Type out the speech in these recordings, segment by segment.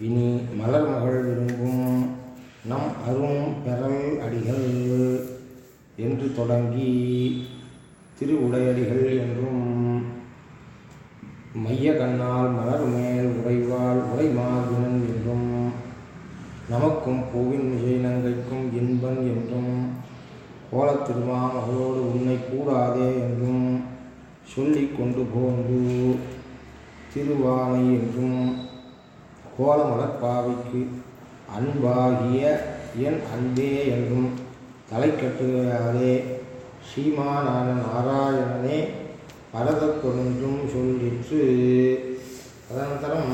இனி மலர் மகள் விரும்பும் நம் அரும் பெறல் அடிகள் என்று தொடங்கி திரு திருவுடையடிகள் என்றும் மைய கண்ணால் மலர் மேல் உடைவாள் உரைமார்பினன் என்றும் நமக்கும் பூவின் மிகை இன்பன் என்றும் கோலத் திருமான் அவளோடு உன்னை கூடாதே என்றும் சொல்லி கொண்டு போந்து திருவானை என்றும் கோலமலர்பாவைக்கு அன்பாகிய என் அன்பே என்றும் தலைக்கட்டுகையாலே ஸ்ரீமானான நாராயணனே பரதத்தொன்றும் சொல்லிற்று तदनन्तरं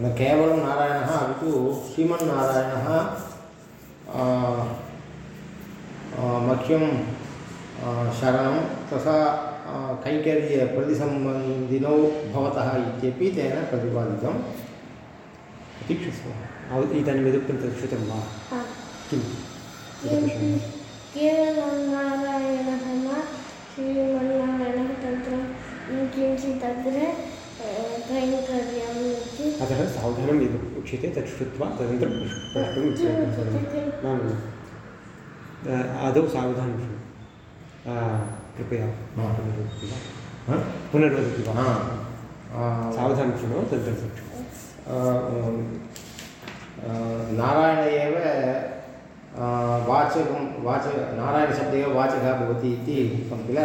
न केवलं नारायणः अपि तु श्रीमन्नारायणः अ, अ, मह्यं अ, शरणं तथा अ, कैङ्कर्यप्रतिसम्बन्धिनौ भवतः इत्यपि तेन प्रतिपादितं प्रतीक्षस्व इदानीम् इदुक्तं तत् श्रुतं वा? किं? किमपि न श्रीमन्नारायणः तत्र किञ्चित् अग्रे कैङ्कर्यम् इति। अतः सावधानं यद् उच्यते तत् श्रुत्वा तदनन्तरं प्रष्टुं किम्? न न, न। अ, आदौ सावधानं कृपया हा. पुनर्वदति वा हा? पुनर्वदति वा सावधानं शृणु तदनन्तरं शृणु नारायण एव वाचकं वाच नारायणशब्दे एव वाचकः भवति इति उक्तं किल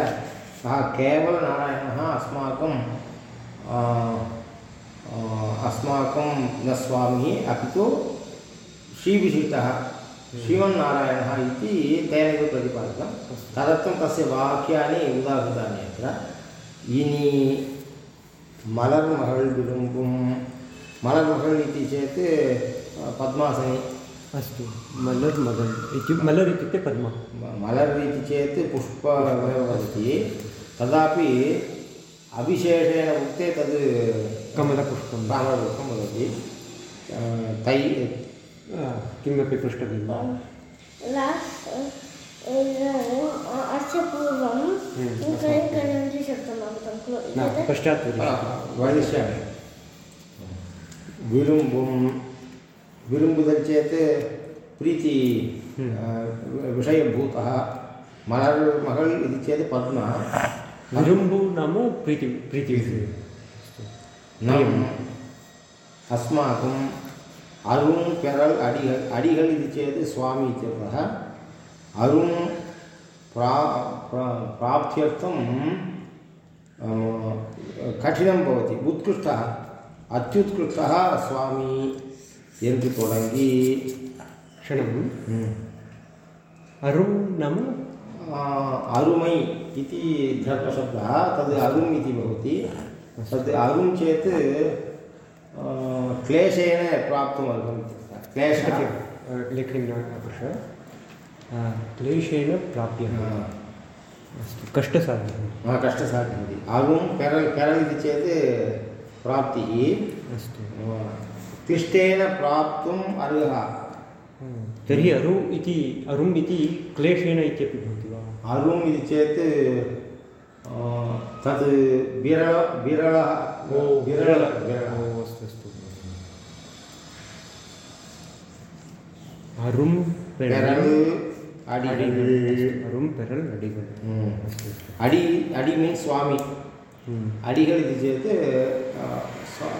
सः केवलनारायणः अस्माकं अस्माकं न स्वामी अपि तु श्रीविशिष्टः श्रीमन्नारायणः इति तेन एव प्रतिपादितं। तदर्थं तस्य वाक्यानि उदाहृतानि अत्र। इनि मलर्महल् विलुम्बुं मलर्महल् इति चेत् पद्मासने। अस्तु। मलर् मगल् इत्युक्ते मलर् इत्युक्ते पद्म। मलर् इति चेत् पुष्पमेव वदति तदापि अविशेषेण उक्ते तद् कमलपुष्पं कमलपुष्पं वदति। तै किमपि पृष्टव्यं वा लास्ट् अस्य पूर्वं कर्तुं शक्नुमः पश्चात् वदिष्यामि विरुम्बुं विरुम्बुदं प्रीति हम्म। विषयभूतः मलर् महल् इति चेत् पद्मः। विरुम्बु नाम प्रीति प्रीति। अस्माकं अस्माकम् अरुं पेरल् अडिगल् अडिगल् इति चेत् स्वामी इत्यर्थः अरुं प्रा प्रा- प्राप्त्यर्थं अ, कठिनं भवति उत्कृष्टः अत्युत्कृष्टः स्वामी என்று தொடங்கி क्षणं ம், अरुं नाम आ, अरुमै इति धर्मशब्दः तद् अरुम् इति भवति तद् अरुं चेत् आ, क्लेशेन प्राप्तुम् अर्हम् इत्यर्थः क्लेशः लेखनीं न क्लेशेन प्राप्यः अस्तु कष्टसाध्यं भवति अरुं पेरल् पेरल् इति चेत् प्राप्तिः अस्तु तिष्ठेन प्राप्तुम् अर्हः तर्हि अरु इति अरुम् इति क्लेशेन इत्यपि भवति वा अरुम् इति चेत् आ, तद् विरल विरलः विरल विरलः ओ अस्तु अस्तु अरुं பெரல் அடிகள் अरुं पेरल् अडिगल् ம். अस्तु अस्तु அடி அடி மீன்ஸ் சுவாமி हम्म। अडिगल् इति चेत् अ, स्व-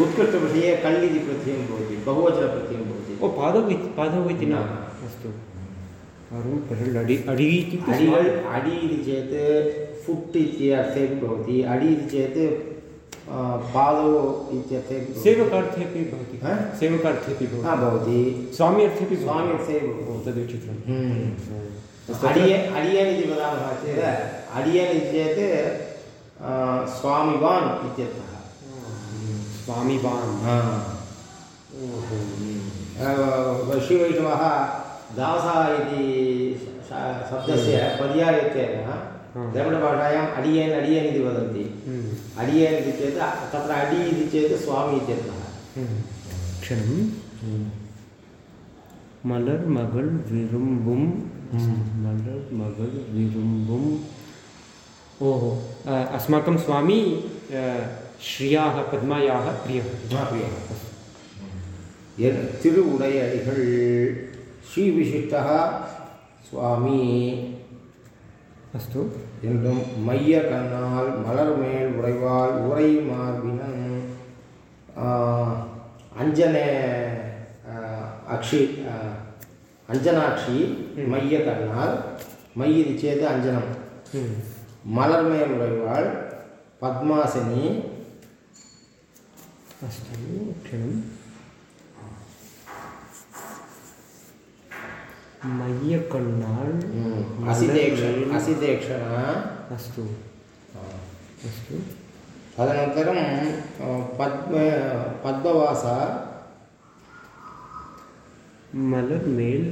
उत्कृष्टविषये कल् इति प्रत्ययं भवति बहुवचनप्रत्ययं भवति ओ पादौ इति पादौ इति न न। अस्तु अरुं पेरल् अडि अडि इत्युक्ते अडिगल् अडि इति चेत् फुट् इति अर्थेपि भवति अडि इति चेत् अ, पादौ इत्यर्थेपि भवति। सेवकार्थेपि भवति। हा? सेवकार्थेपि हा भवति। स्वामी अर्थेपि। स्वामी अर्थे तद् विचित्रम् हम्म। अडियन् इति वदामः चेत् अडियन् इति चेत् स्वामिवान् इत्यर्थः। स्वामिवान्। ओहो श्रीवैष्णवः दासः इति शब्दस्य पर्यायत्वेन द्रविडभाषायाम् अडियन् अडियन् इति वदन्ति हम्म। अडियन् इति चेत् तत्र अडि इति चेत् स्वामी इत्यर्थः हम्म। क्षणं मलर् मगळ् विरुम्बुं मलर् मगळ् विरुम्बुम् ओहो अ, अस्माकं स्वामी अ, श्रियाः पद्मायाः प्रियः ஆ, பிரியா என் திருவுடையடிகள் ஸ்ரீவிசிஷ்டா அஸ்து என்றும் மைய கண்ணால் மலர் மேல் உடைவால் உரை மார்பினம் அஞ்சனே அக்ஷி அஞ்சனாட்சி மைய கண்ணால் மையிதி சேது அஞ்சனம் மலர் மேல் உடைவாள் பத்மாசினி அஸ்து க்ஷணம் मय्य कण्णाल् हम्म, हाँ। अस्तु हाँ। अस्तु तदनन्तरं पद्म पद्मवास। मलर्मेल्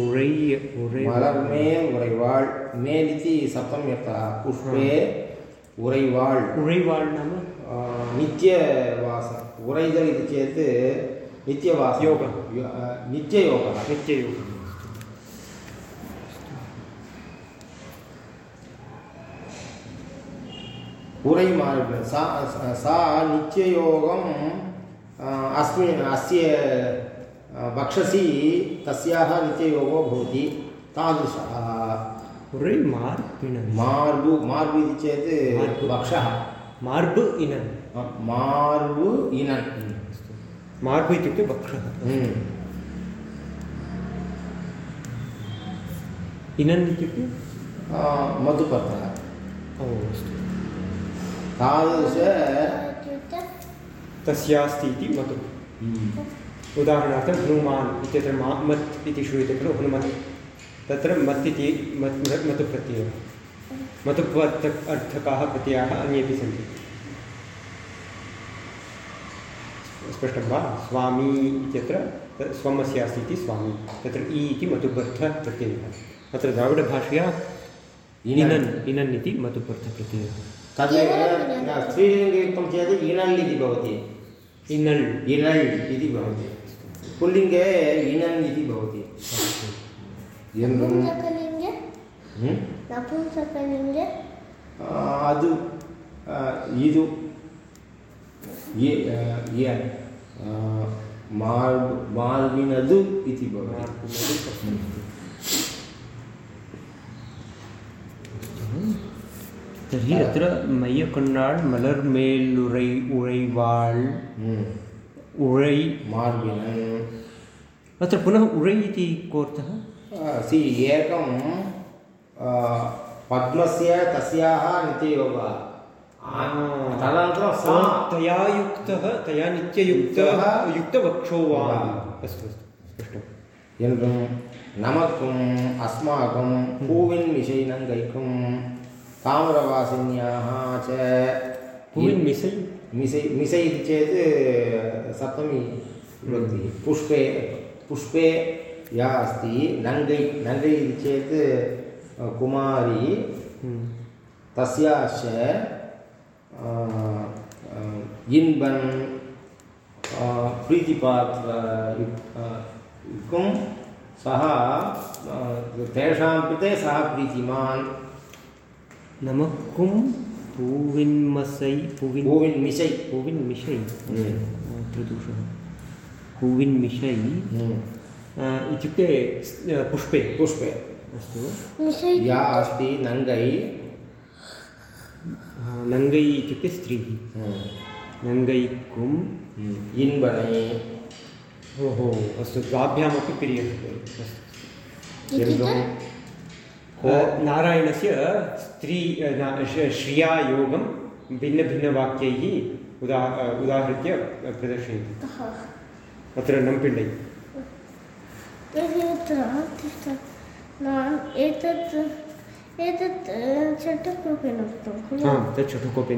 उरय्य मलर्मे उरैवाळ् मेल् इति सप्तम्यर्थः पुष्पे हाँ। उरैवाळ् उरैवाळ् नाम? नित्यवास। उरैदल् इति चेत् नित्यवास। योगः। नित्ययोगः। नित्ययोगः। मार्ग सा सा नित्ययोगम् अ, अस्मिन् अस्य वक्षसि तस्याः नित्ययोगो भवति तादृशः मार्बु मार्बु इति चेत् मार्बु। वक्षः मार्ब् इनन् मार्बु इनन् अस्तु मार्ब् इत्युक्ते वक्षः। इनन् इत्युक्ते मधुपर्कः ओ अस्तु तादृश तस्यास्ति इति मतु उदाहरणार्थं हनुमान् इत्यत्र मा मत् इति श्रूयते खलु हनुमत्। तत्र मत् इति मत् मतु प्रत्ययः मतुपर्थ अर्थकाः प्रत्ययाः अन्येपि सन्ति। स्पष्टं वा? स्वामी इत्यत्र स्वमस्य अस्ति इति स्वामी। तत्र इ इति मतुबर्थप्रत्ययः अत्र द्राविडभाषया इनन् इनन्। इति मतुबर्थप्रत्ययः तद् न, स्त्रीलिङ्गयुक्तं चेत् इणल् इति भवति इनल् इणल् इति भवति पुल्लिङ्गे इणन् इति भवति एवं नपुंसकलिङ्गे हम्म? नपुंसकलिङ्गे ಆ, ಅದು ಆ, ಇದು ಎ- ಆ, ಎ- ಆ, ಮಾರ್ಬ್ ಮಾರ್ಬಿನದು ಇತಿ ಭವತಿ तर्हि हाँ। अत्र मय्यकण्णाड् मलर्मेल् उरै उरैवाळ् उरै। हम्म। मार्विन् हम्म। अत्र पुनः उरै इति कोऽर्थः सि एकं पद्मस्य तस्याः नित्ययोगः तदनन्तरं सा। तया युक्तः तया नित्ययुक्तः युक्तवक्षो वा। अस्तु अस्तु स्पष्टं नमत्वम् अस्माकं हम्म। पूविन् विषयिनं गैकं ताम्रवासिन्याः च। पुविन् मिसै। मिसै मिसै इति चेत् सप्तमी विभक्तिः पुष्पे पुष्पे या अस्ति नङ्गै नङ्गै इति चेत् कुमारी। हम्म। तस्याश्च इन्बन् प्रीतिपात्रयुक्तं सः तेषां कृते सः प्रीतिमान्। नमक्कुं पूविन्मसै पूविन् பூவின் மிசை पूविन् मिशै हम्म। प्रदोषः पूविन् मिशै अ, इत्युक्ते स्- अ, पुष्पे पुष्पे अस्तु मिशै या अस्ति नङ्गै अ, नङ्गै इत्युक्ते स्त्रीः नङ्गै कुं इन्बनै ओहो अस्तु द्वाभ्यामपि क्रियते अस्तु इत्युक्ते अ, नारायणस्य स्त्री ना- श्रिया योगं भिन्नभिन्नवाक्यैः उदा उदाहृत्य प्रदर्शयति अत्र नम्पिण्डै एतत्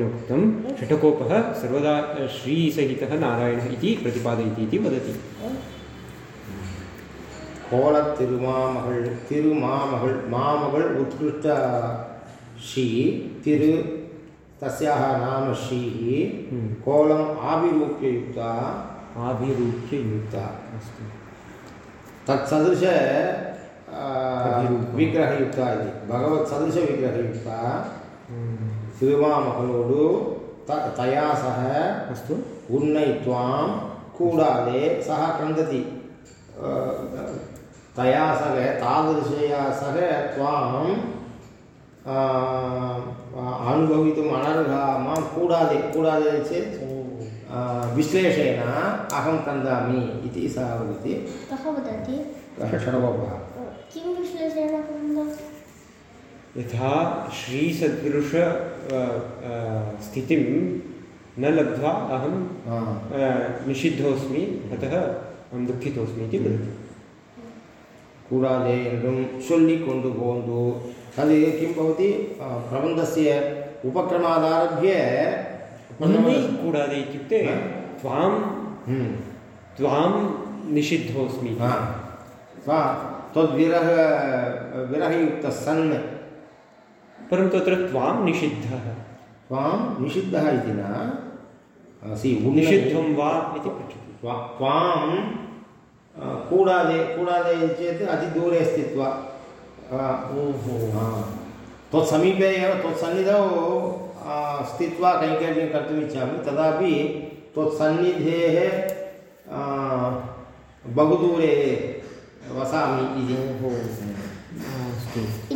उक्तं षठकोपः सर्वदा श्रीसहितः नारायणः इति प्रतिपादयति इति वदति। கோலத் திருமாமகள் திருமாமகள் மாமகள் उत्कृष्ट श्री तिरु तस्याः नाम श्रीः हम्म। कोलम् आभिरूप्ययुक्ता आभिरूप्य युक्ता अस्तु तत्सदृश आ, अभिरूपं। विग्रहयुक्ता इति भगवत् सदृशविग्रहयुक्ता हम्म। திருமாமகளோடு त- तया सह अस्तु उन्नै त्वां कूडादे सः क्रन्दति अ, तया सह तादृशया सह त्वां अनुभवितुम् अनर्हा माँ कूडादे कूडादे चेत् विश्लेषेण अहं क्रन्दामि इति सः वदति। कः वदति? किं विश्लेषेण यथा श्रीसदृश स्थितिं न लब्ध्वा अहं. निषिद्धोऽस्मि अतः अहं दुःखितोऽस्मि इति वदति। கூடாதே என்றும் சொல்லிக் கொண்டு போந்து तद् किं भवति अ, प्रबन्धस्य उपक्रमादारभ्य अन्नै कूडादे इत्युक्ते हा? त्वां हम्म. त्वां निषिद्धोऽस्मि इति। हा. सा तद्विरह विरहयुक्तः सन् परन्तु अत्र त्वां निषिद्धः त्वां निषिद्धः इति न सि उन्नति- निषिद्धं वा इति पृच्छति त्वा- कूडादे कूडादे चेत् अतिदूरे स्थित्वा. त्वत्समीपे एव त्वत्सन्निधौ स्थित्वा कैङ्कर्यं कर्तुम् इच्छामि तदापि त्वत्सन्निधेः अ, बहुदूरे वसामि इति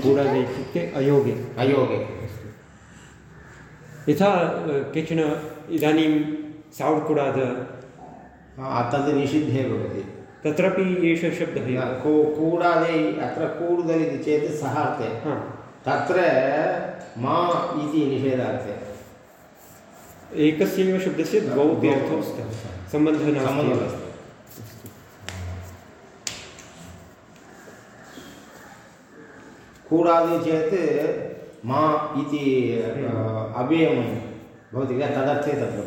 कूडादे इत्युक्ते अयोगे अयोगे यथा केचन इदानीं सावुकुडाद अ, तद् निषिद्धे भवति तत्रापि एषः शब्दः कू कूडादे अत्र कूडुदल् इति चेत् सः अर्थे। तत्र मा इति निषेधार्थे एकस्यैव शब्दस्य द्वौ अर्थौ स्तः सम्बन्धः कूडादि चेत् मा इति हम्म। अव्ययं भवति किल? तदर्थे तत्र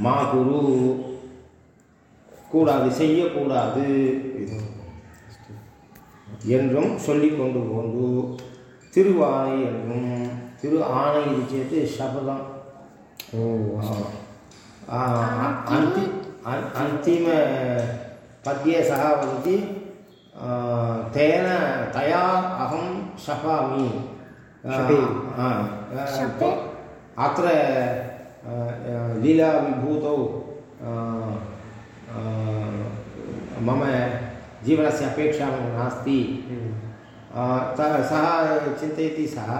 मा कुरु கூடாது செய்யக்கூடாது என்றும் சொல்லிக் கொண்டு போந்து திருவானை என்றும் திரு ஆணை இது சேத் சபதம் ओ आ, अन्ति अन्- अन्तिम पद्ये सः वदति आ, तेन तया अहं शपामि आ, शपे। आ, आ, शपे? अत्र आ, आ, लीलाविभूतौ आ, आ, मम जीवनस्य अपेक्षा नास्ति हम्म। सः चिन्तयति सः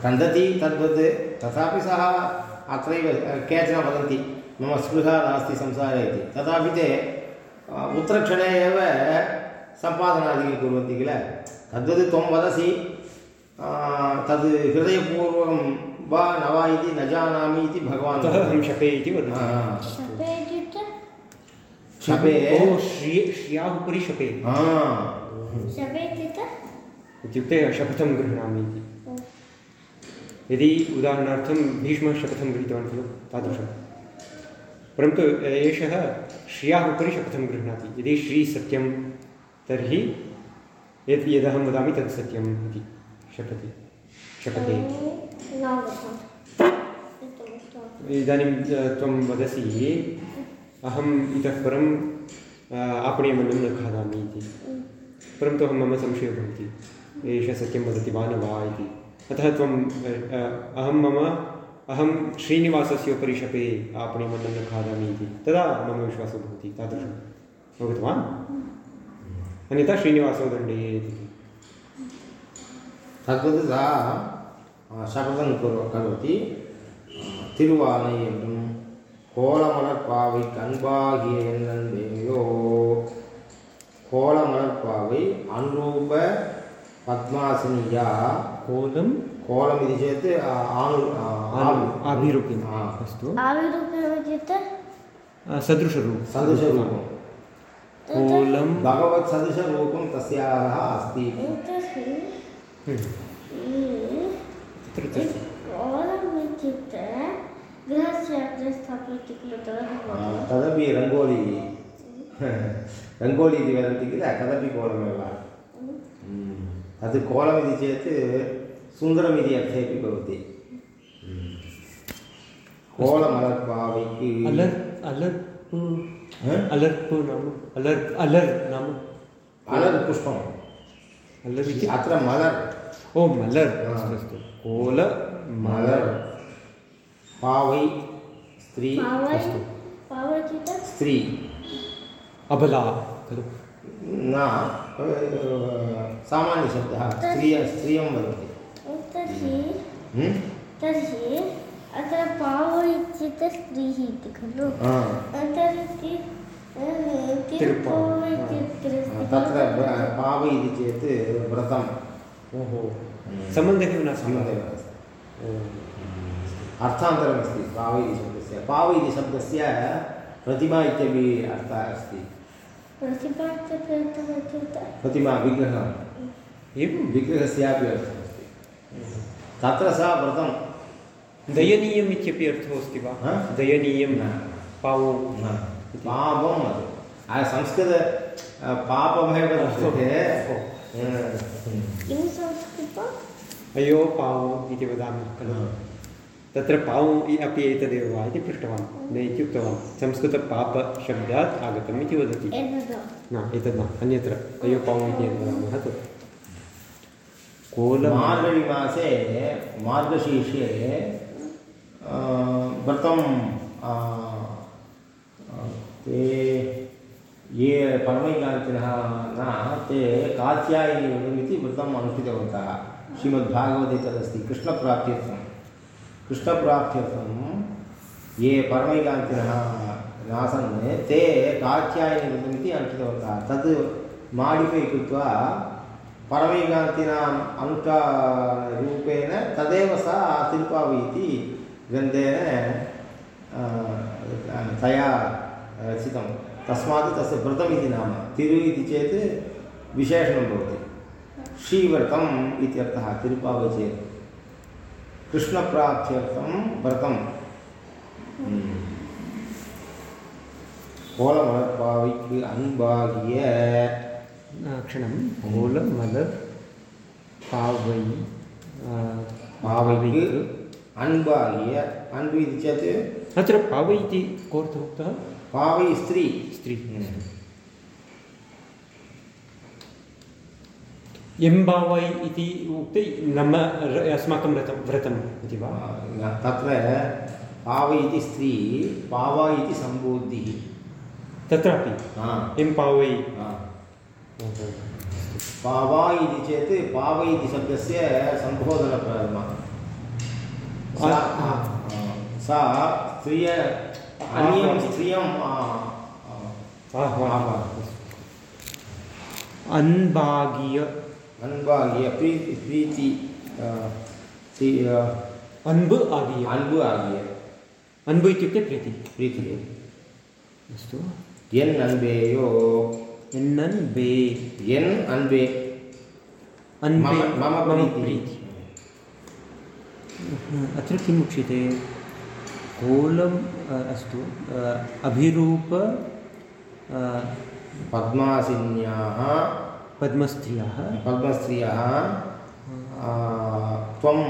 क्रन्दति तद्वत् तथापि सः अत्रैव केचन वदन्ति मम स्पृहा नास्ति संसारे इति तथापि ते उत्तरक्षणे एव सम्पादनादिकं कुर्वन्ति किल तद्वत् त्वं वदसि तद् हृदयपूर्वकं वा न वा इति न जानामि इति भगवान् शपे इति वदति। शपे श्रिय श्रियाः उपरि शपे हा शपे इत्युक्ते शपथं गृह्णामि इति। यदि उदाहरणार्थं भीष्मः शपथं गृहीतवान् खलु तादृशं। परन्तु एषः श्रियाः उपरि शपथं गृह्णाति। यदि श्री सत्यं तर्हि यत् यदहं वदामि तत् सत्यम् इति शपति शपथे। न अवगतम् उत्तमम्, उत्तमम्। इदानीं त्वं वदसि। अहम् इतः परम् आपणीयमन्नं न खादामि इति। परन्तु अहं मम संशयो भवति, एषः सत्यं वदति वा न वा इति। अतः त्वम् अहं मम, अहं श्रीनिवासस्य उपरि शपे आपणीयमन्नं न खादामि इति। तदा मम विश्वासो भवति तादृशम् अवगतवान्? अन्यथा श्रीनिवासो दण्डे इति। तद्वत् सा शपथं करोति। கோலமலர்பாவை கண்பாகிய என்னன்பேயோ கோலமலர்பாவை அன்ரூப பத்மாசினியா கோலம் கோலம் இது చేత్ ఆను ఆవిరూపిణి అస్తు ఆవిరూపిణి చేత్ సదృశ రూపం సదృశ రూపం కోలం భగవత్ సదృశ రూపం తస్యాః అస్తి తత్ర కోలం చేత్ तदपि रङ्गोली रङ्गोली इति वदन्ति किल तदपि कोलमेव तद् कोलमिति चेत् सुन्दरमिति अर्थेपि भवति कोलमलर्पावैः अलर् अलर्प् ह? अलर्प् नाम अलर् अलर् नाम अलर् पुष्पम् अलर् इति अत्र मलर् ओ मलर् कोल मलर् पावै स्त्री अस्तु। स्त्री। अबला खलु न सामान्यशब्दः स्त्रिय स्त्रियं वदति तर्हि अत्र पावै इत्युक्ते स्त्रीः इति खलु। तर्हि तत्र पाव इति चेत् व्रतं ओहो। सम्बन्धः एव नास्ति? वा? सम्बन्धः अस्ति ओ, अर्थान्तरमस्ति पाव इति शब्दस्य। पाव इति शब्दस्य प्रतिमा इत्यपि अर्थः अस्ति। प्रतिमा विग्रहः एवं विग्रहस्यापि अर्थमस्ति। तत्र सा व्रतं दयनीयम् इत्यपि अर्थो अस्ति वा? हा? दयनीयं न। पावो। न, पापम् अद् संस्कृत पापमेव दृश्यते संस्कृतम्? अयो पावो इति वदामः खलु। तत्र पावो इ- अपि एतदेव वा इति पृष्टवान्। न इत्युक्तवान् संस्कृतपापशब्दात् आगतम् इति वदति। न एतद् न अन्यत्र। अयो पावो इति वदामः तत् कोलं मार्गழிमासे मार्गशीर्षे व्रतं ते ये परमैकान्तिनः न ते कात्यायनी व्रतम् अनुष्ठितवन्तः। श्रीमद्भागवते तदस्ति कृष्णप्राप्त्यर्थं कृष्णप्राप्त्यर्थं ये परमैकान्तिनः नासन् ते कात्यायनी व्रतमिति अनुष्ठितवन्तः तत् माडिफै कृत्वा परमैकान्तिनाम् अनुष्ठानरूपेण तदेव सा तिरुपावि इति ग्रन्थेन तया रचितं। तस्मात् तस्य व्रतमिति नाम। तिरु इति चेत् विशेषणं भवति। श्रीव्रतम् इत्यर्थः तिरुपावि कृष्णप्राप्त्यर्थं व्रतं கோலமலர்பாவைக்கு அன்பாகிய क्षणं कोलं मलर् पावै பாவைக்கு அன்பாகிய அன்பு இது சேத் अत्र पावै इति कोऽर्थः उक्तः பாவை ஸ்திரீ स्त्री एम्बावै इति उक्ते नाम अस्माकं व्रतं व्रतम् इति वा? तत्र पावै इति स्त्री पावा इति सम्बोधिः तत्रापि? हा, एम्पावै हा। ओहो। पावा इति चेत् पावै इति शब्दस्य सम्बोधनप्रथमा सा स्त्रिय अन्यं स्त्रियं आ, आ, आह्वा अन्बागीय அன்பாகிய பிரீத்தி பிரீத்தி அன்பு ஆகிய அன்பு ஆகிய அன்பு இத்துக்கே பிரீத்தி பிரீத்தி அஸ்து என் அன்பேயோ என் அன்பே என் அன்பே அன்பே மम प्रीति अत्र किम् उच्यते कोलम् अस्तु अभिरूप पद्मासिन्याः पद्मस्त्रियः। पद्मस्त्रियः। हाँ। त्वं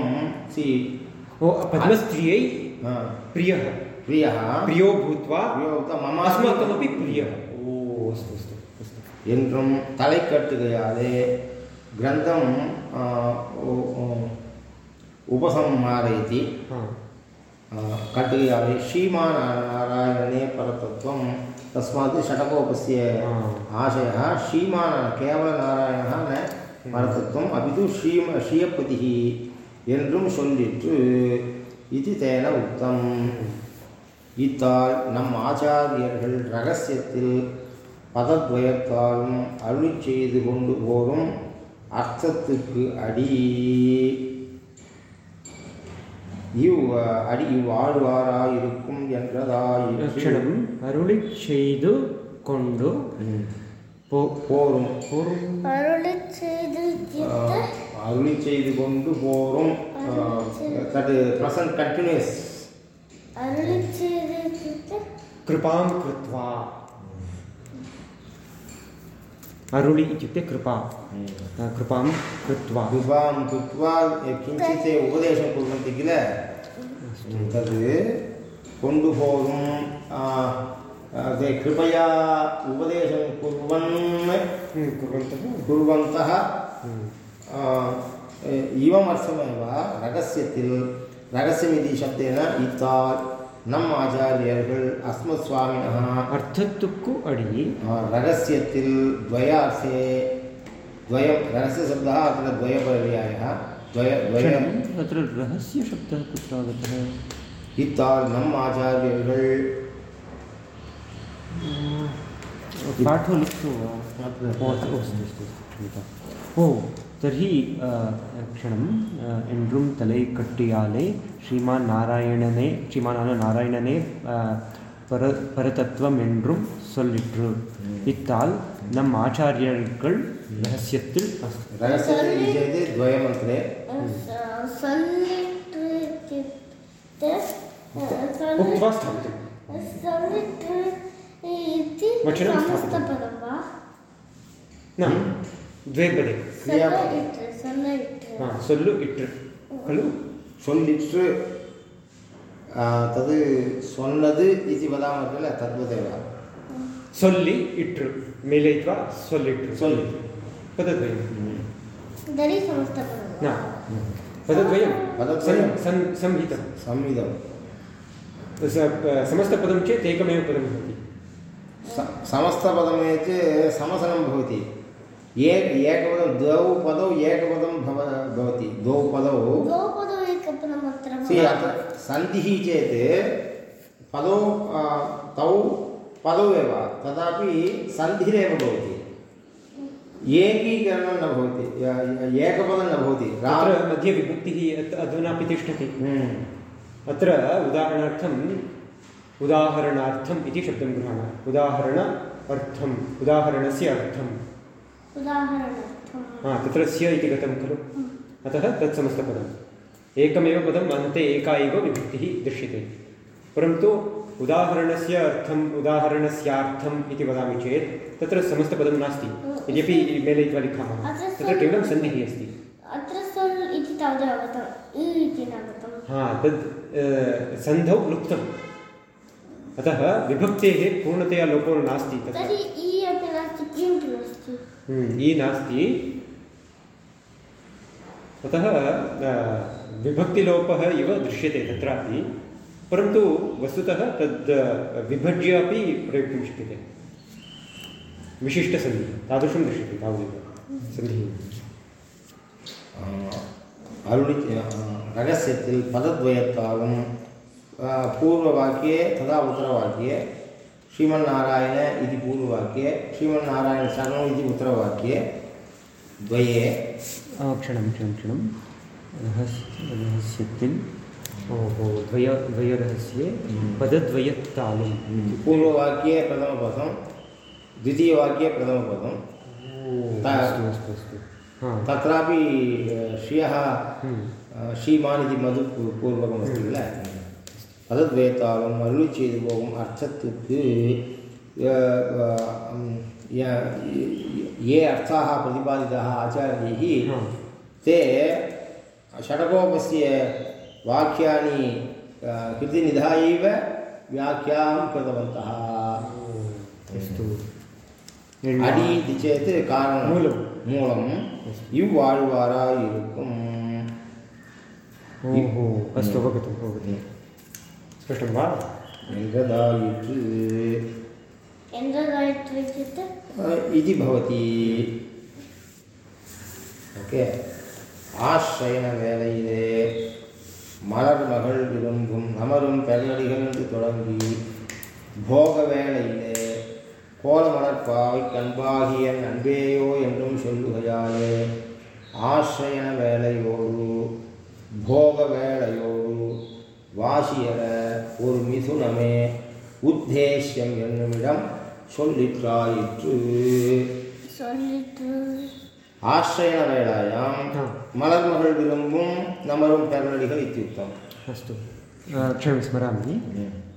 सि। ओ पद्मस्त्रियै हाँ। प्रियः। प्रियः। प्रियो भूत्वा प्रियो भूत्वा मम अस्माकमपि प्रियः। ओ अस्तु अस्तु तस्मात् षटकोपस्य आ. आशयः श्रीमान् केवलनारायणः न परतत्त्वम् अपि तु श्रीम श्रियपतिः என்றும் சொல்லிற்று இது தேன உக்தம் இத்தால் நம் ஆச்சாரியர்கள் ரகசியத்தில் பதத்வயத்தாலும் அருளி செய்து கொண்டு போகும் அர்த்தத்துக்கு அடி இவ் அடி இவ் ஆழ்வாராயிருக்கும் என்றதாயிரம் அருளி செய்து கொண்டு போரும். அருளி செய்து அருளி செய்து கொண்டு போரும். தட் பிரசன்ட் கண்டினியூஸ் அருளி செய்து கிருபாம் கிருத்வா. अरुणि इत्युक्ते कृपा। हम्म। कृपां कृत्वा। कृपां कृत्वा किञ्चित् उपदेशं कुर्वन्ति किल? तद् कोण्डुपोतुं ते कृपया उपदेशं कुर्वन् हम्म, कुर्वन्तः। कुर्वन्तः। हम्म। इममर्थमेव रगस्यतिल् रगस्यमिति शब्देन इतात् நம் ஆச்சாரியர்கள் அஸ்மஸ்வாமினா அர்த்தத்துக்கு அடி ரகசியத்தில் துவயாசே द्वयं रहस्यशब्दः अत्र द्वयपर्यायः। द्वय द्वयं तत्र रहस्यशब्दः कुत्र आगतः हिताल् नम् आचार्यर्गळ् पाठो ओ अस्तु अस्तु अस्तु क्षम्यताम् ओ तर्हि अ, क्षणम् अ, एण्ड्रुं तलै कट्टियाले श्रीमान् नारायणने श्रीमान् नारायणने अ, பர பரதத்துவம் என்றும் சொல்லிற்று இத்தால் நம் ஆச்சாரியர்கள் ரகசியத்தில் அஸ்தி रहस्यम् इति चेत् द्वयमन्त्रे सल्लिट् इत्युक्ते उक्त्वा स्थापितम् सल्लिट् इति वचनं समस्तपदं वा न द्वे पदे क्रिया- सल्लिट् सल्लिट् हा सोल्लु इट् खलु சொல்லிற்று आ, तद् சொன்னது इति वदामः किल तद्वदेव सोल्लि इट् मेलयित्वा सोल्लिट् सोल्लिट् पदद्वयं तर्हि समस्तपदं न वा? पदद्वयं पदद्वयं। सं- सं- संहितं संविधं स- समस्तपदं चेत् एकमेव पदं भवति स- समस्तपदमेत् समसनं भवति एक एकपदं द्वौ पदौ एकपदं भव भवति। द्वौ पदौ। सन्धिः चेत् पदौ तौ पदौ एव तथापि सन्धिरेव भवति। एकीकरणं न भवति एकपदं न भवति। अत्र मध्ये विभक्तिः अधुनापि तिष्ठति हम्म। अत्र उदाहरणार्थम् उदाहरणार्थम् इति शब्दं गृह्णामः। उदाहरण अर्थम् उदाहरणस्य अर्थम्। हा तत्र स्य इति गतं खलु। अतः तत् समस्तपदम् एकमेव पदम् अन्ते एका एव विभक्तिः दृश्यते। परन्तु उदाहरणस्य अर्थम् उदाहरणस्यार्थम् इति वदामि चेत् तत्र समस्तपदं नास्ति। यद्यपि मेलयित्वा लिखामः। तत्र केवलं सन्धिः अस्ति। हा तद् सन्धौ लुप्तम्। अतः विभक्तेः पूर्णतया लोपो नास्ति तत्र। ई नास्ति। अतः विभक्तिलोपः इव दृश्यते तत्रापि। परन्तु वस्तुतः तद् विभज्य अपि प्रयोक्तुं शक्यते। विशिष्टसन्धिः। तादृशं दृश्यते, तावदेव। सन्धिः। अरुणि रगस्य पदद्वयत्वं पूर्ववाक्ये तदा उत्तरवाक्ये श्रीमन्नारायण इति पूर्ववाक्ये श्रीमन्नारायणशरणम् इति उत्तरवाक्ये द्वये। क्षणं क्षणं क्षणं। रहस्य रहस्यतिल् हम्म। पूर्ववाक्ये प्रथमपदं द्वितीयवाक्ये प्रथमपदं। अस्तु अस्तु अस्तु। तत्रापि श्रियः हम्म। श्रीमान् इति मधु पूर्वकमस्ति किल? பூர்வகமஸ்தி இல்லை பதத்வேத்தாலும் அருள் செய்து போகும் அர்த்தத்துக்கு அஹ், அஹ், ய- ये अर्थाः प्रतिपादिताः आचार्यैः हा. ते षडकोपस्य वाक्यानि अह, कृतिनिधायैव व्याख्यां कृतवन्तः अस्तु அடி இது சேத்து காரணம் மூலம். மூலம் இவ்வாழ்வாராய் இருக்கும் ओहो अस्तु अवगतम् अवगतम् स्पष्टं वा என்றதாயிற்று एन्द्रगायत्री इत्युक्ते அஹ், இது பவதி ஓகே ஆசிரயண வேலையிலே மலர் மகள் விரும்பும் அமரும் பெருநடிகள் என்று தொடங்கி போக வேளையிலே கோலமலர்பாவை கண்பாகிய அன்பேயோ என்றும் சொல்லுகையாலே ஆசிரயண வேலையோடு போக வேளையோடு வாசியர ஒரு மிதுனமே உத்தேசியம் என்னுமிடம் சொல்லிற்றாயிற்று சொல்லிட்டு ஆசிரயண வேளாயாம் हा. மலர்மகள் விரும்பும் நமரும் பெருநடிகள் இத்தியுக்தம் अस्तु अ, क्षणं स्मरामि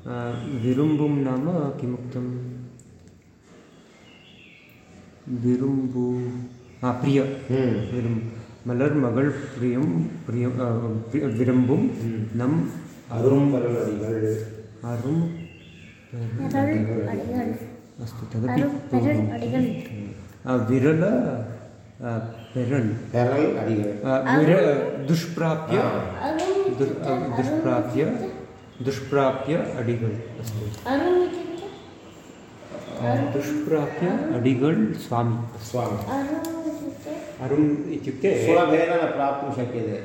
अ, विरुम्बुं नाम किमुक्तं विरुम्बु हा प्रिय ம். विरुम् மலர் மகள் பிரியம் பிரியம் அ, பி- விரும்பும் நம் அரும் பெருநடிகள் அரும் பெரல் அடிகள் अस्तु तदपि அரும் பெரல் அடிகள் अ, विरल अ, पेरल् பெறல் அடிகள் अ, विर दुष्प्राप्य ஆ. அரும் दुष् दुष्प्राप्य दुष्प्राप्य अडिगल् अस्तु अरुम् इत्युक्ते दुष्प्राप्य अडिगल् स्वामी स्वामी अरुम् इत्युक्ते अरुम् इत्युक्ते सुलभेन न प्राप्तुं शक्यते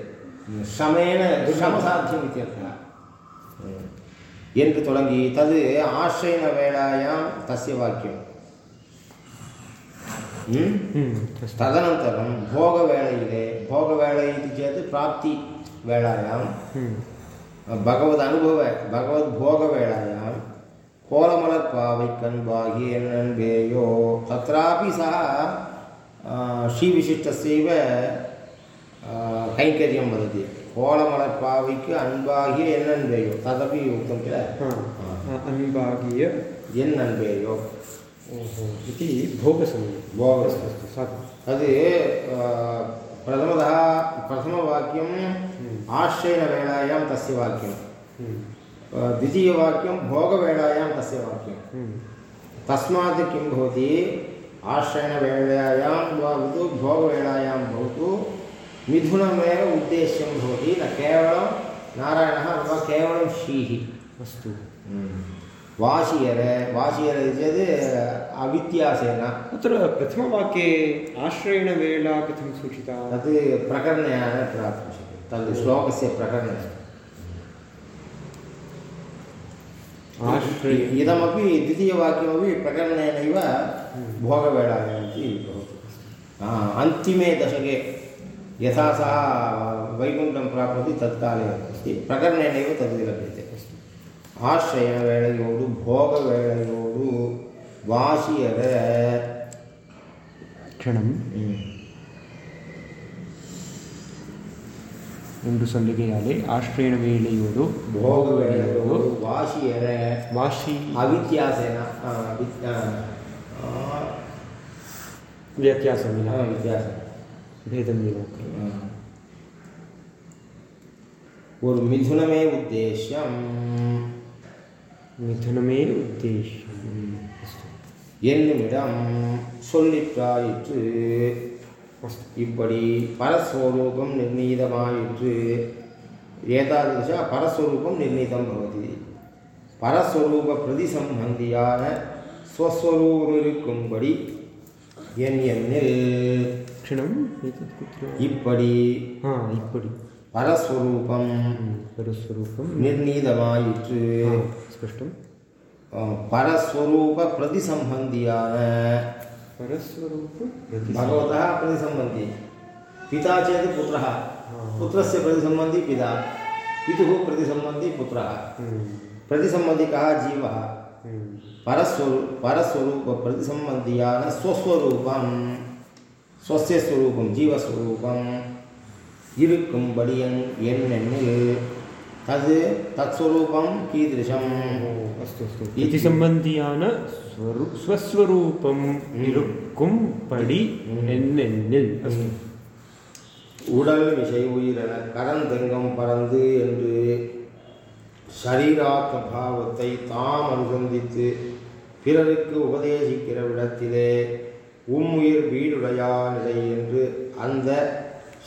श्रमेण श्रमसाध्यम् इत्यर्थः என்று தொடங்கி தது ஆசைன வேளாயாம் தஸ்ய வாக்கியம் తదనంతరం భోగవేళయిలే భోగవేళ ఇది చేత్ ప్రాప్తి వేళాయాం భగవద్ అనుభవ భగవద్ భోగవేళాయాం కోలమలపావికన్ బాహ్యేనన్వేయో తత్రాపి సహ శ్రీవిశిష్టస్యైవ కైంకర్యం వదతి कोलमलपावैक् अन्बाहि एन्नन्बेयो तदपि उक्तं किल हा अन्भागीय एन्नन्बेयो ओहो इति भोगसमये भोग अस्तु साधु तद् प्रथमतः प्रथमवाक्यम् आश्रयणवेळायां तस्य वाक्यं द्वितीयवाक्यं भोगवेळायां तस्य वाक्यं तस्मात् किं भवति आश्रयणवेळायां वा भवतु भोगवेळायां भवतु मिथुनमेव उद्देश्यं भवति न केवलं नारायणः अथवा केवलं श्रीः अस्तु। वाशियर वाशियर इति चेत् अवित्यासेन। अत्र प्रथमवाक्ये आश्रयणवेला कथं सूचिता? तत् प्रकरणेन प्राप्तुं शक्यते तद् श्लोकस्य प्रकरणेन। आश्रय इदमपि द्वितीयवाक्यमपि प्रकरणेनैव भोगवेळायाम् इति भवति। अन्तिमे दशके यथा सः वैकुण्ठं प्राप्नोति तत्काले अस्ति प्रकरणेनैव तद् लभ्यते ಆಶ್ರಯವೇಳೆಯೋಡು ಭೋಗವೇಳೆಯೋಡು ವಾಸಿಯರ ಕ್ಷಣಂ ಒಂದು ಸಲ್ಲಿಗೆಯಾಲೆ ಆಶ್ರಯಣ ವೇಳೆಯೋಡು ಭೋಗವೇಳೆಯೋಡು ವಾಸಿಯರ ವಾಶಿ ಅವಿತ್ಯಾಸೇನ ಆ, ವಿತ್- ಆ, ಆ, ವ್ಯತ್ಯಾಸವಿಲ್ಲ ಆ, ವ್ಯತ್ಯಾಸ భేదం విలోకం ஒரு மிதுனமே உத்தேசம் மிதுனமே உத்தேசம் என்னுமிடம் சொல்லிற்றாயிற்று. இப்படி பரஸ்வரூபம் நிர்ணீதமாயிற்று. ஏதாதிருஷ பரஸ்வரூபம் நிர்ணீதம் பவதி. பரஸ்வரூப பிரதிசம்பந்தியான ஸ்வஸ்வரூபம் இருக்கும்படி என் எண்ணில் क्षणम् एतत् कुत्र? इप्पडि। हा इप्पडि। परस्वरूपं हम्म, परस्वरूपं स्पष्टं परस्वरूपप्रतिसम्बन्धियान भगवतः प्रतिसम्बन्धि। पिता चेत् पुत्रः। पुत्रस्य प्रतिसम्बन्धि पिता। पितुः प्रतिसम्बन्धि पुत्रः। हम्म। जीवः। हम्म। परस्वरू परस्वरूपप्रतिसम्बन्धियान ஸ்வசிய ஸ்வரூபம் ஜீவஸ்வரூபம் இருக்கும்படி என் என்னென்னில்? தது தத்ஸ்வரூபம் கீதிருஷம். இது சம்பந்தியான ஸ்வஸ்வரூபம் இருக்கும்படி என்னென்னில்? உடல் விஷய உயிரென கரந்தெங்கம் பறந்து என்று ஷரீராத்த பாவத்தை தாம் அனுசந்தித்து பிறருக்கு உபதேசிக்கிற விடத்திலே உம்முயிர் வீடுடையானிடை என்று அந்த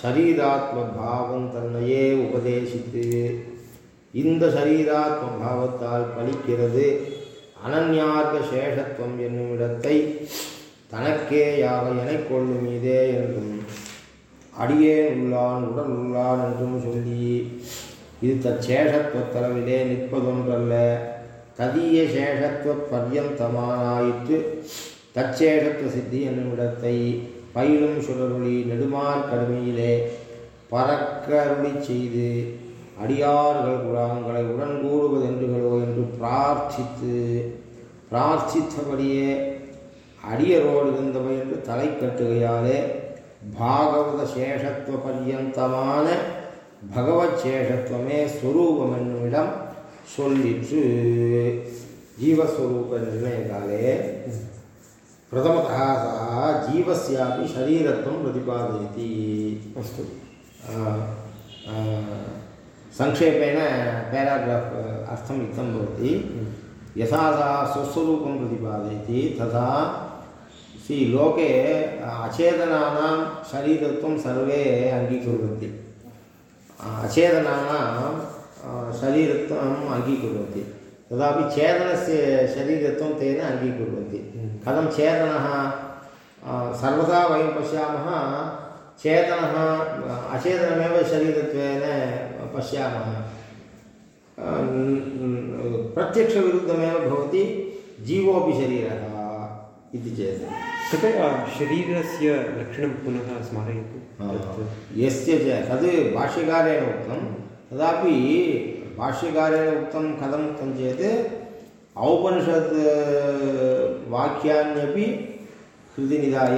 சரீராத்ம பாவம் தன்னையே உபதேசித்து இந்த சரீராத்ம பாவத்தால் பலிக்கிறது அனன்யார்க்க சேஷத்துவம் என்னும் இடத்தை தனக்கேயாக என கொள்ளும் இதே என்றும் அடியேன் உள்ளான் உடல் உள்ளான் என்றும் சொல்லி இது தச்சேஷத்துவத்தளவிலே நிற்பதொன்றல்ல ததிய சேஷத்துவ பர்யந்தமானாயிற்று. தச்சேடத்து சித்தி என்னும் இடத்தை பயிலும் சுடரொளி நெடுமார் கடுமையிலே பறக்கருளி செய்து அடியார்கள் குழாங்களை உடன் கூடுவதென்றுகளோ என்று பிரார்த்தித்து பிரார்த்தித்தபடியே அடியரோடு இருந்தவை என்று தலை கட்டுகையாலே பாகவத சேஷத்துவ பர்யந்தமான பகவத் சேஷத்துவமே ஸ்வரூபம் என்னுமிடம் சொல்லிற்று. ஜீவஸ்வரூப நிர்ணயத்தாலே प्रथमतः सः जीवस्यापि शरीरत्वं प्रतिपादयति। अस्तु। संक्षेपेण पेराग्राफ् अर्थम् इत्थं भवति। यथा सः स्वस्वरूपं प्रतिपादयति तथा सि लोके अचेतनानां शरीरत्वं सर्वे अङ्गीकुर्वन्ति। अचेतनानां शरीरत्वम् अङ्गीकुर्वन्ति। तदापि चेतनस्य शरीरत्वं तेन अङ्गीकुर्वन्ति। कथं चेतनः सर्वदा वयं पश्यामः चेतनः अचेतनमेव शरीरत्वेन पश्यामः। प्रत्यक्षविरुद्धमेव भवति जीवोऽपि शरीरः इति चेत्। कृपया शरीरस्य लक्षणं पुनः स्मारयतु। यस्य च तद् भाष्यकारेण उक्तं तदापि भाष्यकारेण उक्तं कथम् उक्तं चेत् औपनिषत् वाक्यान्यपि कृतिनिधाय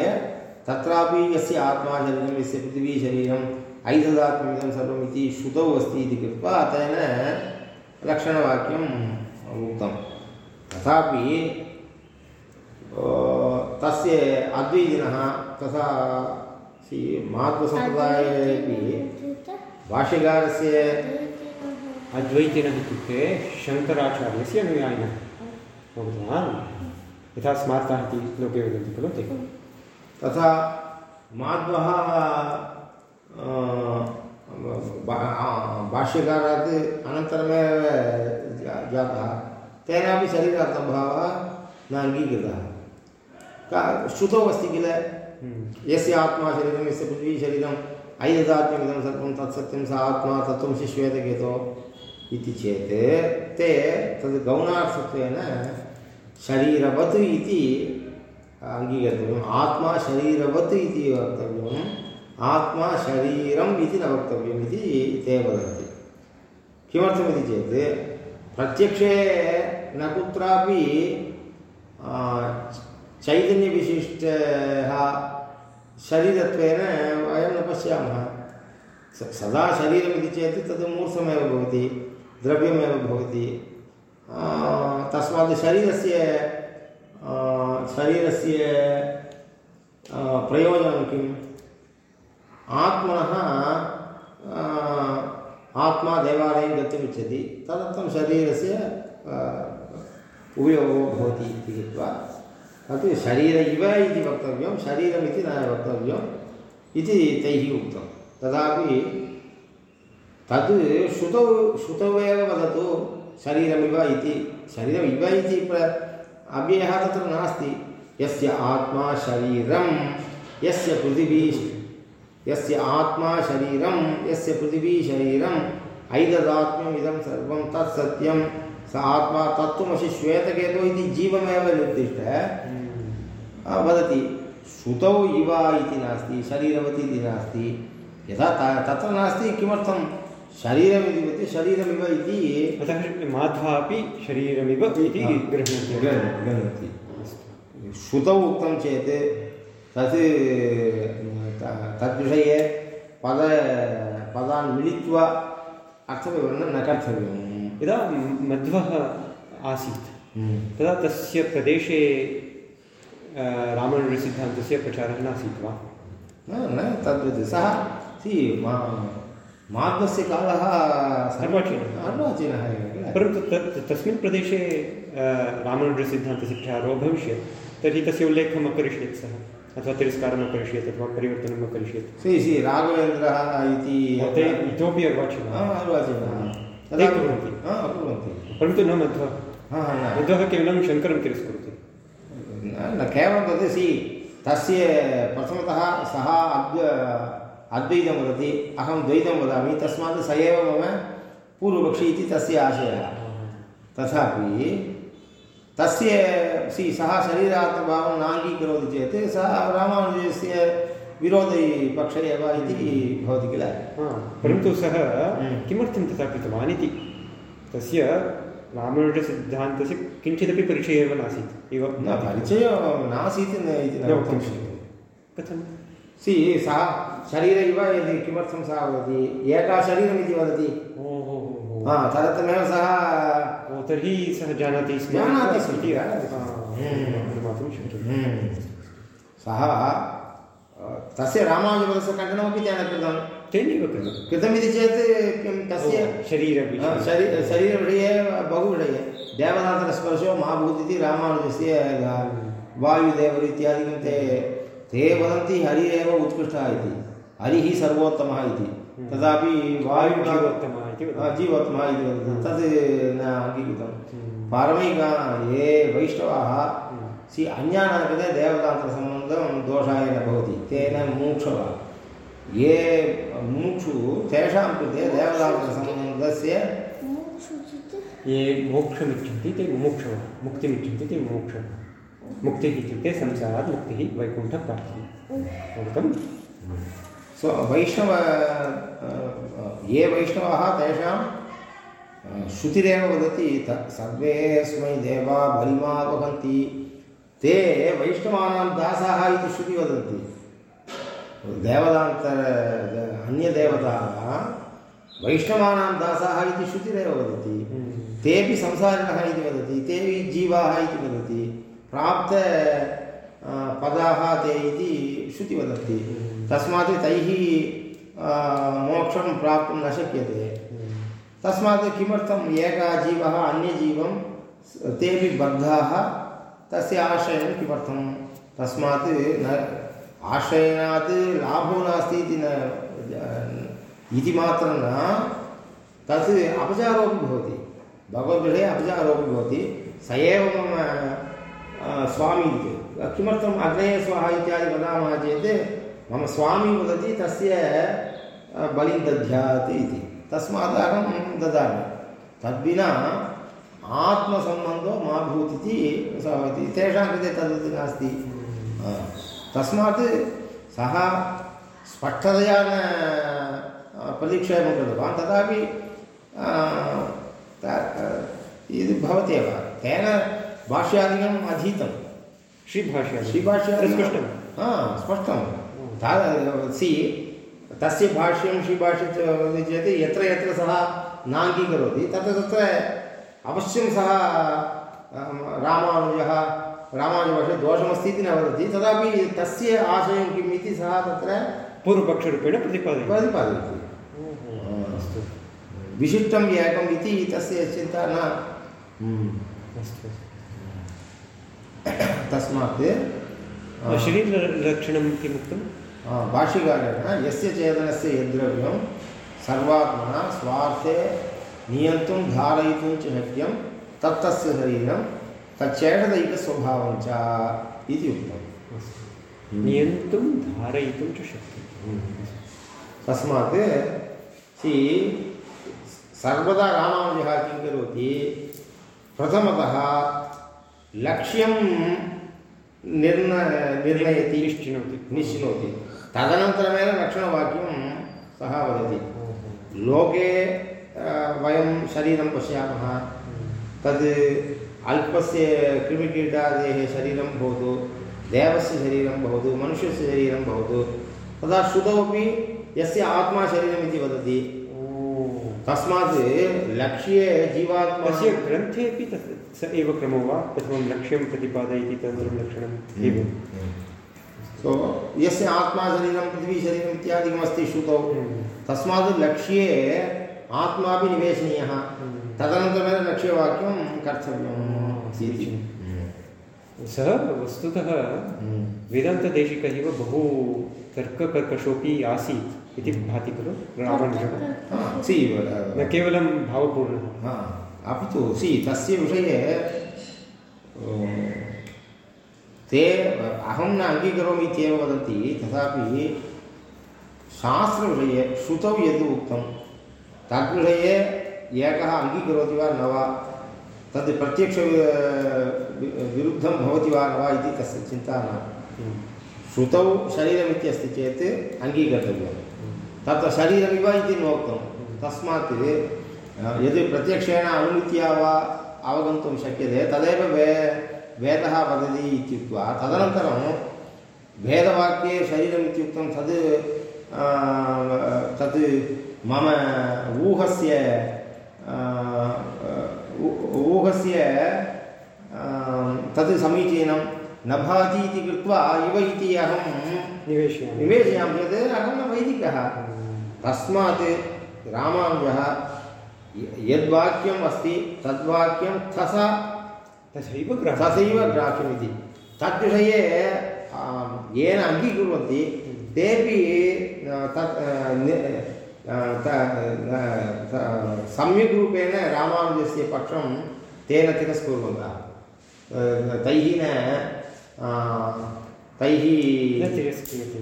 तत्रापि यस्य आत्मा शरीरं यस्य पृथिवी शरीरम् ऐददात्म्यमिदं सर्वम् इति श्रुतौ अस्ति इति कृत्वा तेन लक्षणवाक्यम् उक्तं तथापि तस्य अद्वैतिनः तथा माध्वसम्प्रदायेपि भाष्यकारस्य अद्वैतिनः इत्युक्ते शङ्कराचार्यस्य अनुयायिनः। भवतवान् यथा स्मार्ताः इति लोके वदन्ति खलु ते। तथा माध्वः भाष्यकारात् अनन्तरमेव जातः। तेनापि शरीरार्थभावः न अङ्गीकृतः। का श्रुतौ अस्ति किल? हम्म। यस्य आत्मा शरीरं यस्य पृथ्वी शरीरम् ऐददात्म्यमिदं सर्वं तत्सत्यं स आत्मा तत्त्वमसि श्वेतकेतो इति चेत् ते तद् गौणार्थत्वेन शरीरवत् इति अङ्गीकर्तव्यम्। आत्मा शरीरवत् इति वक्तव्यम्। आत्मा शरीरम् इति न वक्तव्यम् इति ते वदन्ति। किमर्थमिति चेत् प्रत्यक्षे न कुत्रापि चैतन्यविशिष्टः शरीरत्वेन वयं न पश्यामः। सदा शरीरमिति चेत् तद् मूर्छमेव भवति। द्रव्यमेव भवति तस्मात् शरीरस्य शरीरस्य प्रयोजनं किम्? आत्मनः आत्मा देवालयं गन्तुमिच्छति तदर्थं शरीरस्य उपयोगो भवति इति कृत्वा। तत् शरीर इव इति वक्तव्यं, शरीरमिति न वक्तव्यम् इति तैः उक्तं। तदापि तत् श्रुतौ श्रुतौ एव वदतु शरीरमिव इति शरीरम् इव इति प्र अव्ययः तत्र नास्ति। यस्य आत्मा शरीरं यस्य पृथिवी यस्य आत्मा शरीरं यस्य पृथिवी शरीरम् ऐददात्म्यमिदं सर्वं तत्सत्यं स आत्मा तत्त्वमसि श्वेतकेतो इति जीवमेव निर्दिष्ट। वदति श्रुतौ इव इति नास्ति शरीरवती इति नास्ति। यथा तत्र नास्ति किमर्थं शरीरमिति शरीरमिव इति अतः माध्वा अपि शरीरमिव इति गृह्णन्ति गृह्णन्ति श्रुतौ उक्तं चेत् तत् तद्विषये पद पदान् मिलित्वा अर्थविवरणं न कर्तव्यम्। यदा मध्वः आसीत् हम्म। तदा तस्य प्रदेशे रामानुजसिद्धान्तस्य प्रचारः नासीत् वा? न न तद्वत् सः सि माध्वस्य कालः अर्वाचीनः एव। परन्तु तत् तस्मिन् प्रदेशे रामानुजसिद्धान्तस्य प्रचारो अभविष्यत् तर्हि तस्य उल्लेखम् अकरिष्यत् सः अथवा तिरस्कारम् अकरिष्यत् अथवा परिवर्तनम् अकरिष्यत् सि सि राघवेन्द्रः इति इतोपि अर्वाचीनः। अर्वाचीनः। तदा कुर्वन्ति। कुर्वन्ति। परन्तु न मध्वः। मध्वः केवलं शङ्करं तिरस्कुरुते। न केवलं तद् सि तस्य प्रथमतः सः अद्व अद्वैतं वदति अहं द्वैतं वदामि तस्मात् स एव मम पूर्वपक्षी इति तस्य आशयः। तथापि तस्य सि सः शरीरात्मभावं नाङ्गीकरोति चेत् सः रामानुजस्य विरोधिपक्षे एव इति भवति किल? परन्तु सः। किमर्थं तथा कृतवान् इति? तस्य रामानुजसिद्धान्तस्य किञ्चिदपि परिचयः एव नासीत्। एव न परिचयः नासीत् इति न वक्तुं शक्यते। कथं सि सः शरीर इव यदि किमर्थं सः वदति? एका शरीरमिति वदति? तदर्थमेव सः तर्हि सः जानाति स्म। जानाति स्म। इति अनुमातुं सः तस्य रामानुजपदस्य खण्डनमपि तेन कृतं। तेनैव कृतं। कृतमिति चेत् किं तस्य शरीरविषये। शरी शरीरविषये बहुविषये। देवनाथनस्पर्शो मा भूतिति रामानुजस्य वायुदेवर् इत्यादिकं ते ते वदन्ति हरिरेव उत्कृष्टः इति। हरिः सर्वोत्तमः इति। तदापि वायुः जीवोत्तमा इति वदति। तद् न अङ्गीकृतं। पारमैका ये वैष्णवाः सि अन्यानां कृते देवतान्तरसम्बन्धं दोषाय न भवति। तेन मुमुक्षवः ये मुमुक्षु तेषां कृते देवतान्तरसम्बन्धस्य ये मोक्षमिच्छन्ति ते मुमुक्षवः मुक्तिमिच्छन्ति ते मुमुक्षवः मुक्तिः इत्युक्ते संसारात् मुक्तिः वैकुण्ठप्राप्तिः। अवगतं सो वैष्णव ये वैष्णवाः तेषां श्रुतिरेव वदति, त सर्वेऽस्मै देवा बलिमा वहन्ति। ते वैष्णवानां दासाः इति श्रुति वदन्ति। देवतान्तर अन्यदेवताः वैष्णवानां दासाः इति श्रुतिरेव वदति। तेपि संसारिणः इति वदति, तेपि जीवाः इति वदति। प्राप्त पदाः ते इति श्रुति वदति तस्मात् तैः मोक्षं प्राप्तुं न शक्यते। तस्मात् किमर्थम् एकः जीवः अन्यजीवं तेपि बद्धाः? तस्य आश्रयं किमर्थं? तस्मात् न, आश्रयणात् लाभो नास्ति इति न, इति मात्रं न, तत् अपचारोपि भवति। भगवद्गृहे अपचारोपि भवति। स एव मम स्वामी इति। किमर्थम् अग्नये स्वाहा इत्यादि वदामः चेत् मम स्वामी वदति तस्य बलिं दद्यात् इति। तस्मात् अहं ददामि। तद्विना आत्मसम्बन्धो मा भूत् इति सः वदति तेषां कृते तद् नास्ति। तस्मात् सः स्पष्टतया न परिक्षेपं कृतवान्। तथापि इति भवत्येव तेन भाष्यादिकम् अधीतं। श्रीभाष्यादि श्रीभाष्यादिकं स्पष्टं हा स्पष्टं ता सि तस्य भाष्यं श्रीभाष्यं च वदति चेत् यत्र यत्र सः नाङ्गीकरोति तत्र तत्र अवश्यं सः रामानुजः रामानुजभाषे दोषमस्ति इति न वदति तथापि तस्य आशयं किम् इति सः तत्र पूर्वपक्षरूपेण प्रतिपादयति। प्रतिपादयति। अस्तु। विशिष्टम् एकम् इति तस्य चिन्ता न। हम्म। अस्तु। तस्मात् शरीरलक्षणं किमुक्तं आ, भाष्यकारेण यस्य चेतनस्य यद्द्रव्यं सर्वात्मना स्वार्थे नियन्तुं धारयितुं च शक्यं तत्तस्य शरीरं तच्चेषदैकस्वभावं च इति उक्तम्। नियन्तुं धारयितुं च शक्यते तस्मात् सि सर्वदा रामानुजः किं करोति? प्रथमतः लक्ष्यं निर्ण निर्णयति निश्चिनोति। निश्चिनोति। तदनन्तरमेव लक्षणवाक्यं सः वदति। लोके वयं शरीरं पश्यामः तद् अल्पस्य क्रिमिकीटादेः शरीरं भवतु देवस्य शरीरं भवतु मनुष्यस्य शरीरं भवतु तदा श्रुतौपि यस्य आत्मा शरीरमिति वदति। तस्मात् लक्ष्ये जीवात्मा तस्य ग्रन्थेपि तत् स एव क्रमो वा? प्रथमं लक्ष्यं प्रतिपादयति तदनन्तरं लक्षणम् एवं सो यस्य आत्मा शरीरं पृथ्वी शरीरम् इत्यादिकमस्ति श्रुतौ। तस्मात् लक्ष्ये आत्मापि निवेशनीयः। तदनन्तरमेव लक्ष्यवाक्यं कर्तव्यम् इति। सः वस्तुतः वेदान्तदेशिकः इव बहु तर्ककर्कशोऽपि आसीत् इति भाति खलु? न केवलं भावपूर्णः। हा अपि तु सि तस्य विषये ते अहं न अङ्गीकरोमि इत्येव वदन्ति, तथापि शास्त्रविषये श्रुतौ यद् उक्तं तद्विषये एकः अङ्गीकरोति वा न वा, तद् प्रत्यक्ष विरुद्धं भवति वा न वा इति तस्य चिन्ता न। श्रुतौ शरीरमित्यस्ति चेत् अङ्गीकर्तव्यं तत्र शरीरमिव इति नोक्तं, तस्मात् यदि प्रत्यक्षेण अनुमित्या वा अवगन्तुं शक्यते, तदेव वे वेदः वदति इत्युक्त्वा तदनन्तरं वेदवाक्ये शरीरमित्युक्तं तद् तत् मम ऊहस्य ऊहस्य तत् समीचीनं न भाति इति कृत्वा इव इति अहं निवेशयामि। निवेशयामि चेत् अहं न वैदिकः। तस्मात् रामानुजः यद्वाक्यम् अस्ति तद्वाक्यं तथा तथैव ग्रहः तथैव ग्राह्यमिति। तद्विषये येन अङ्गीकुर्वन्ति तेपि तत् सम्यक् रूपेण रामानुजस्य पक्षं तेन तिरस्कुर्वन्तः। तैः न तैः न तिरस्क्रियते।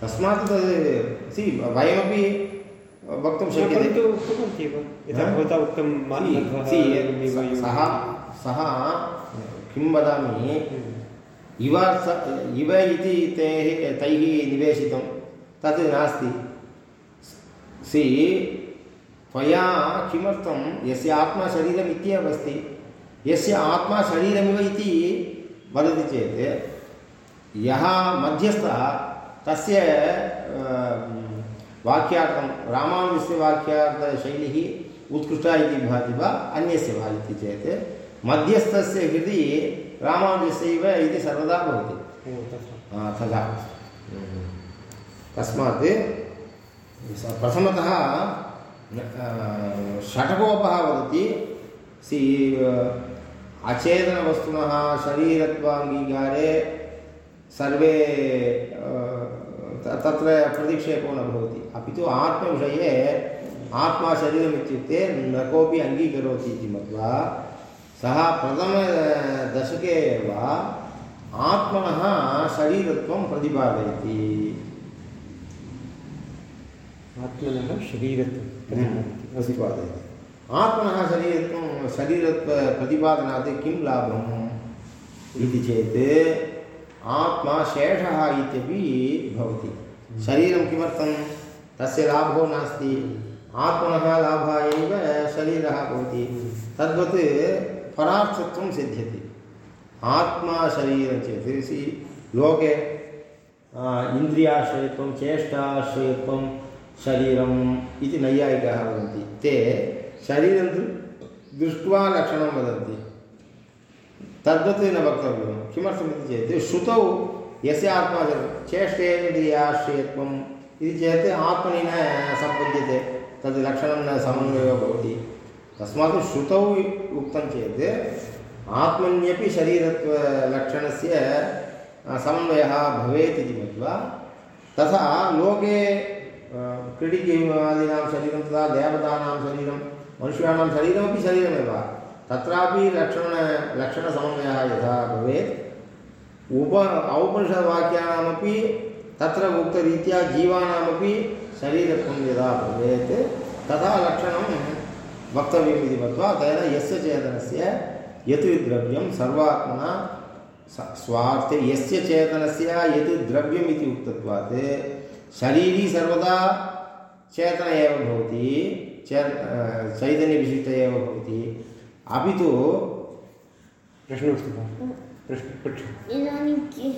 तस्मात् तद् सि वयमपि वक्तुं शक्यते। परन्तु कुर्वन्त्येव यथा? भवता उक्तं मानवः सि सः किं वदामि? हम्म। इव स- इव इति तैः तैः निवेशितं। तत् नास्ति। सि त्वया किमर्थं यस्य आत्मा शरीरम् इत्येव अस्ति यस्य आत्मा शरीरमिव इति वदति चेत् यः मध्यस्थः तस्य वाक्यार्थं रामानुजस्य वाक्यार्थशैलिः उत्कृष्टा इति भाति वा अन्यस्य वा इति चेत् मध्यस्थस्य हृदि रामानुजस्यैव इति सर्वदा भवति। तथा। तस्मात् प्रथमतः षट्कोपः वदति। सि अचेतनवस्तुनः शरीरत्वाङ्गीकारे सर्वे तत्र प्रतिक्षेपो न भवति। अपि तु आत्मविषये आत्मा शरीरम् इत्युक्ते न कोऽपि अङ्गीकरोति इति मत्वा सः प्रथमदशके एव आत्मनः शरीरत्वं प्रतिपादयति। आत्मनः शरीरत्वं प्रतिपादयति। प्रतिपादयति। आत्मनः शरीरत्वं शरीरत्व प्रतिपादनात् किं लाभम् इति चेत् आत्मा शेषः इत्यपि भवति। शरीरं किमर्थं? तस्य लाभो नास्ति। आत्मनः लाभाय एव शरीरः भवति। तद्वत् परार्थत्वं सिद्ध्यति। आत्मा शरीरं चेत्। लोके इन्द्रियाश्रयत्वं चेष्टाश्रयत्वं शरीरम् इति नैयायिकाः वदन्ति ते शरीरं दृष्ट्वा लक्षणं वदन्ति। तद्वत् न वक्तव्यं। किमर्थमिति चेत् श्रुतौ यस्य आत्मा चेष्टेन्द्रियाश्रयत्वम् इति चेत् आत्मनि न सम्पद्यते तद् लक्षणं न समन्वयो भवति। तस्मात् श्रुतौ उक्तं चेत्, आत्मन्यपि शरीरत्वलक्षणस्य समन्वयः भवेत् इति मत्वा, तथा लोके क्रीडिकीवादीनां शरीरं तथा देवतानां शरीरं, मनुष्याणां शरीरमपि शरीरमेव। तत्रापि लक्षण लक्षणसमन्वयः यथा भवेत्। उप औपनिषद्वाक्यानामपि तत्र उक्तरीत्या जीवानामपि शरीरत्वं यदा भवेत्, तथा लक्षणं वक्तव्यम् इति मत्वा तेन यस्य चेतनस्य यत् द्रव्यं सर्वात्मना स्वार्थे, यस्य चेतनस्य यत् द्रव्यम् इति उक्तत्वात्। शरीरी सर्वदा चेतन एव भवति चे चैतन्यविशिष्ट एव भवति। अपि तु प्रश्नोऽस्ति वा प्रश्न पृच्छ इदानीं कि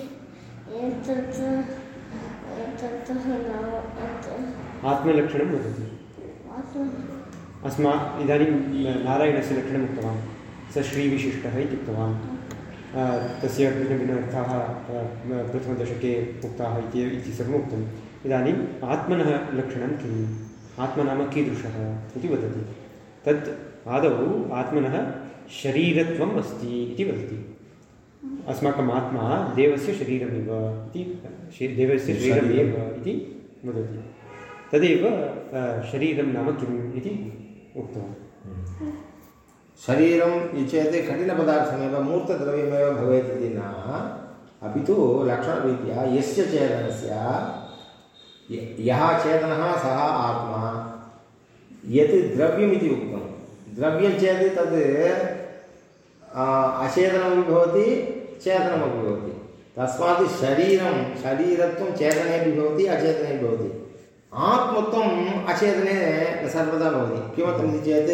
एतत् अत्- आत्मलक्षणं वदति अस्मा इदानीं नारायणस्य लक्षणम् उक्तवान् स श्रीविशिष्टः इति उक्तवान्। तस्य भिन्नभिन्न अर्थाः अ, प्रथमदशके उक्ताः इति इति सर्वम् उक्तम्। इदानीम् आत्मनः लक्षणं किम्? आत्मा नाम कीदृशः? इति वदति। तत् आदौ आत्मनः शरीरत्वम् अस्ति इति वदति। अस्माकम् आत्मा देवस्य शरीरमेव इति देवस्य शरीरमेव इति वदति। तदेव शरीरं नाम किम् इति उक्तवान्। शरीरं चेत् कठिनपदार्थमेव मूर्तद्रव्यमेव भवेत् इति न। अपि तु लक्षणरीत्या यस्य चेतनस्य यः चेतनः सः आत्मा। यत् द्रव्यमिति उक्तं द्रव्यं चेत् तद् अचेतनमपि भवति चेतनमपि भवति। तस्मात् शरीरं शरीरत्वं चेतनेपि भवति अचेतने भवति। आत्मत्वम् अचेतने न सर्वदा भवति। किमर्थमिति चेत्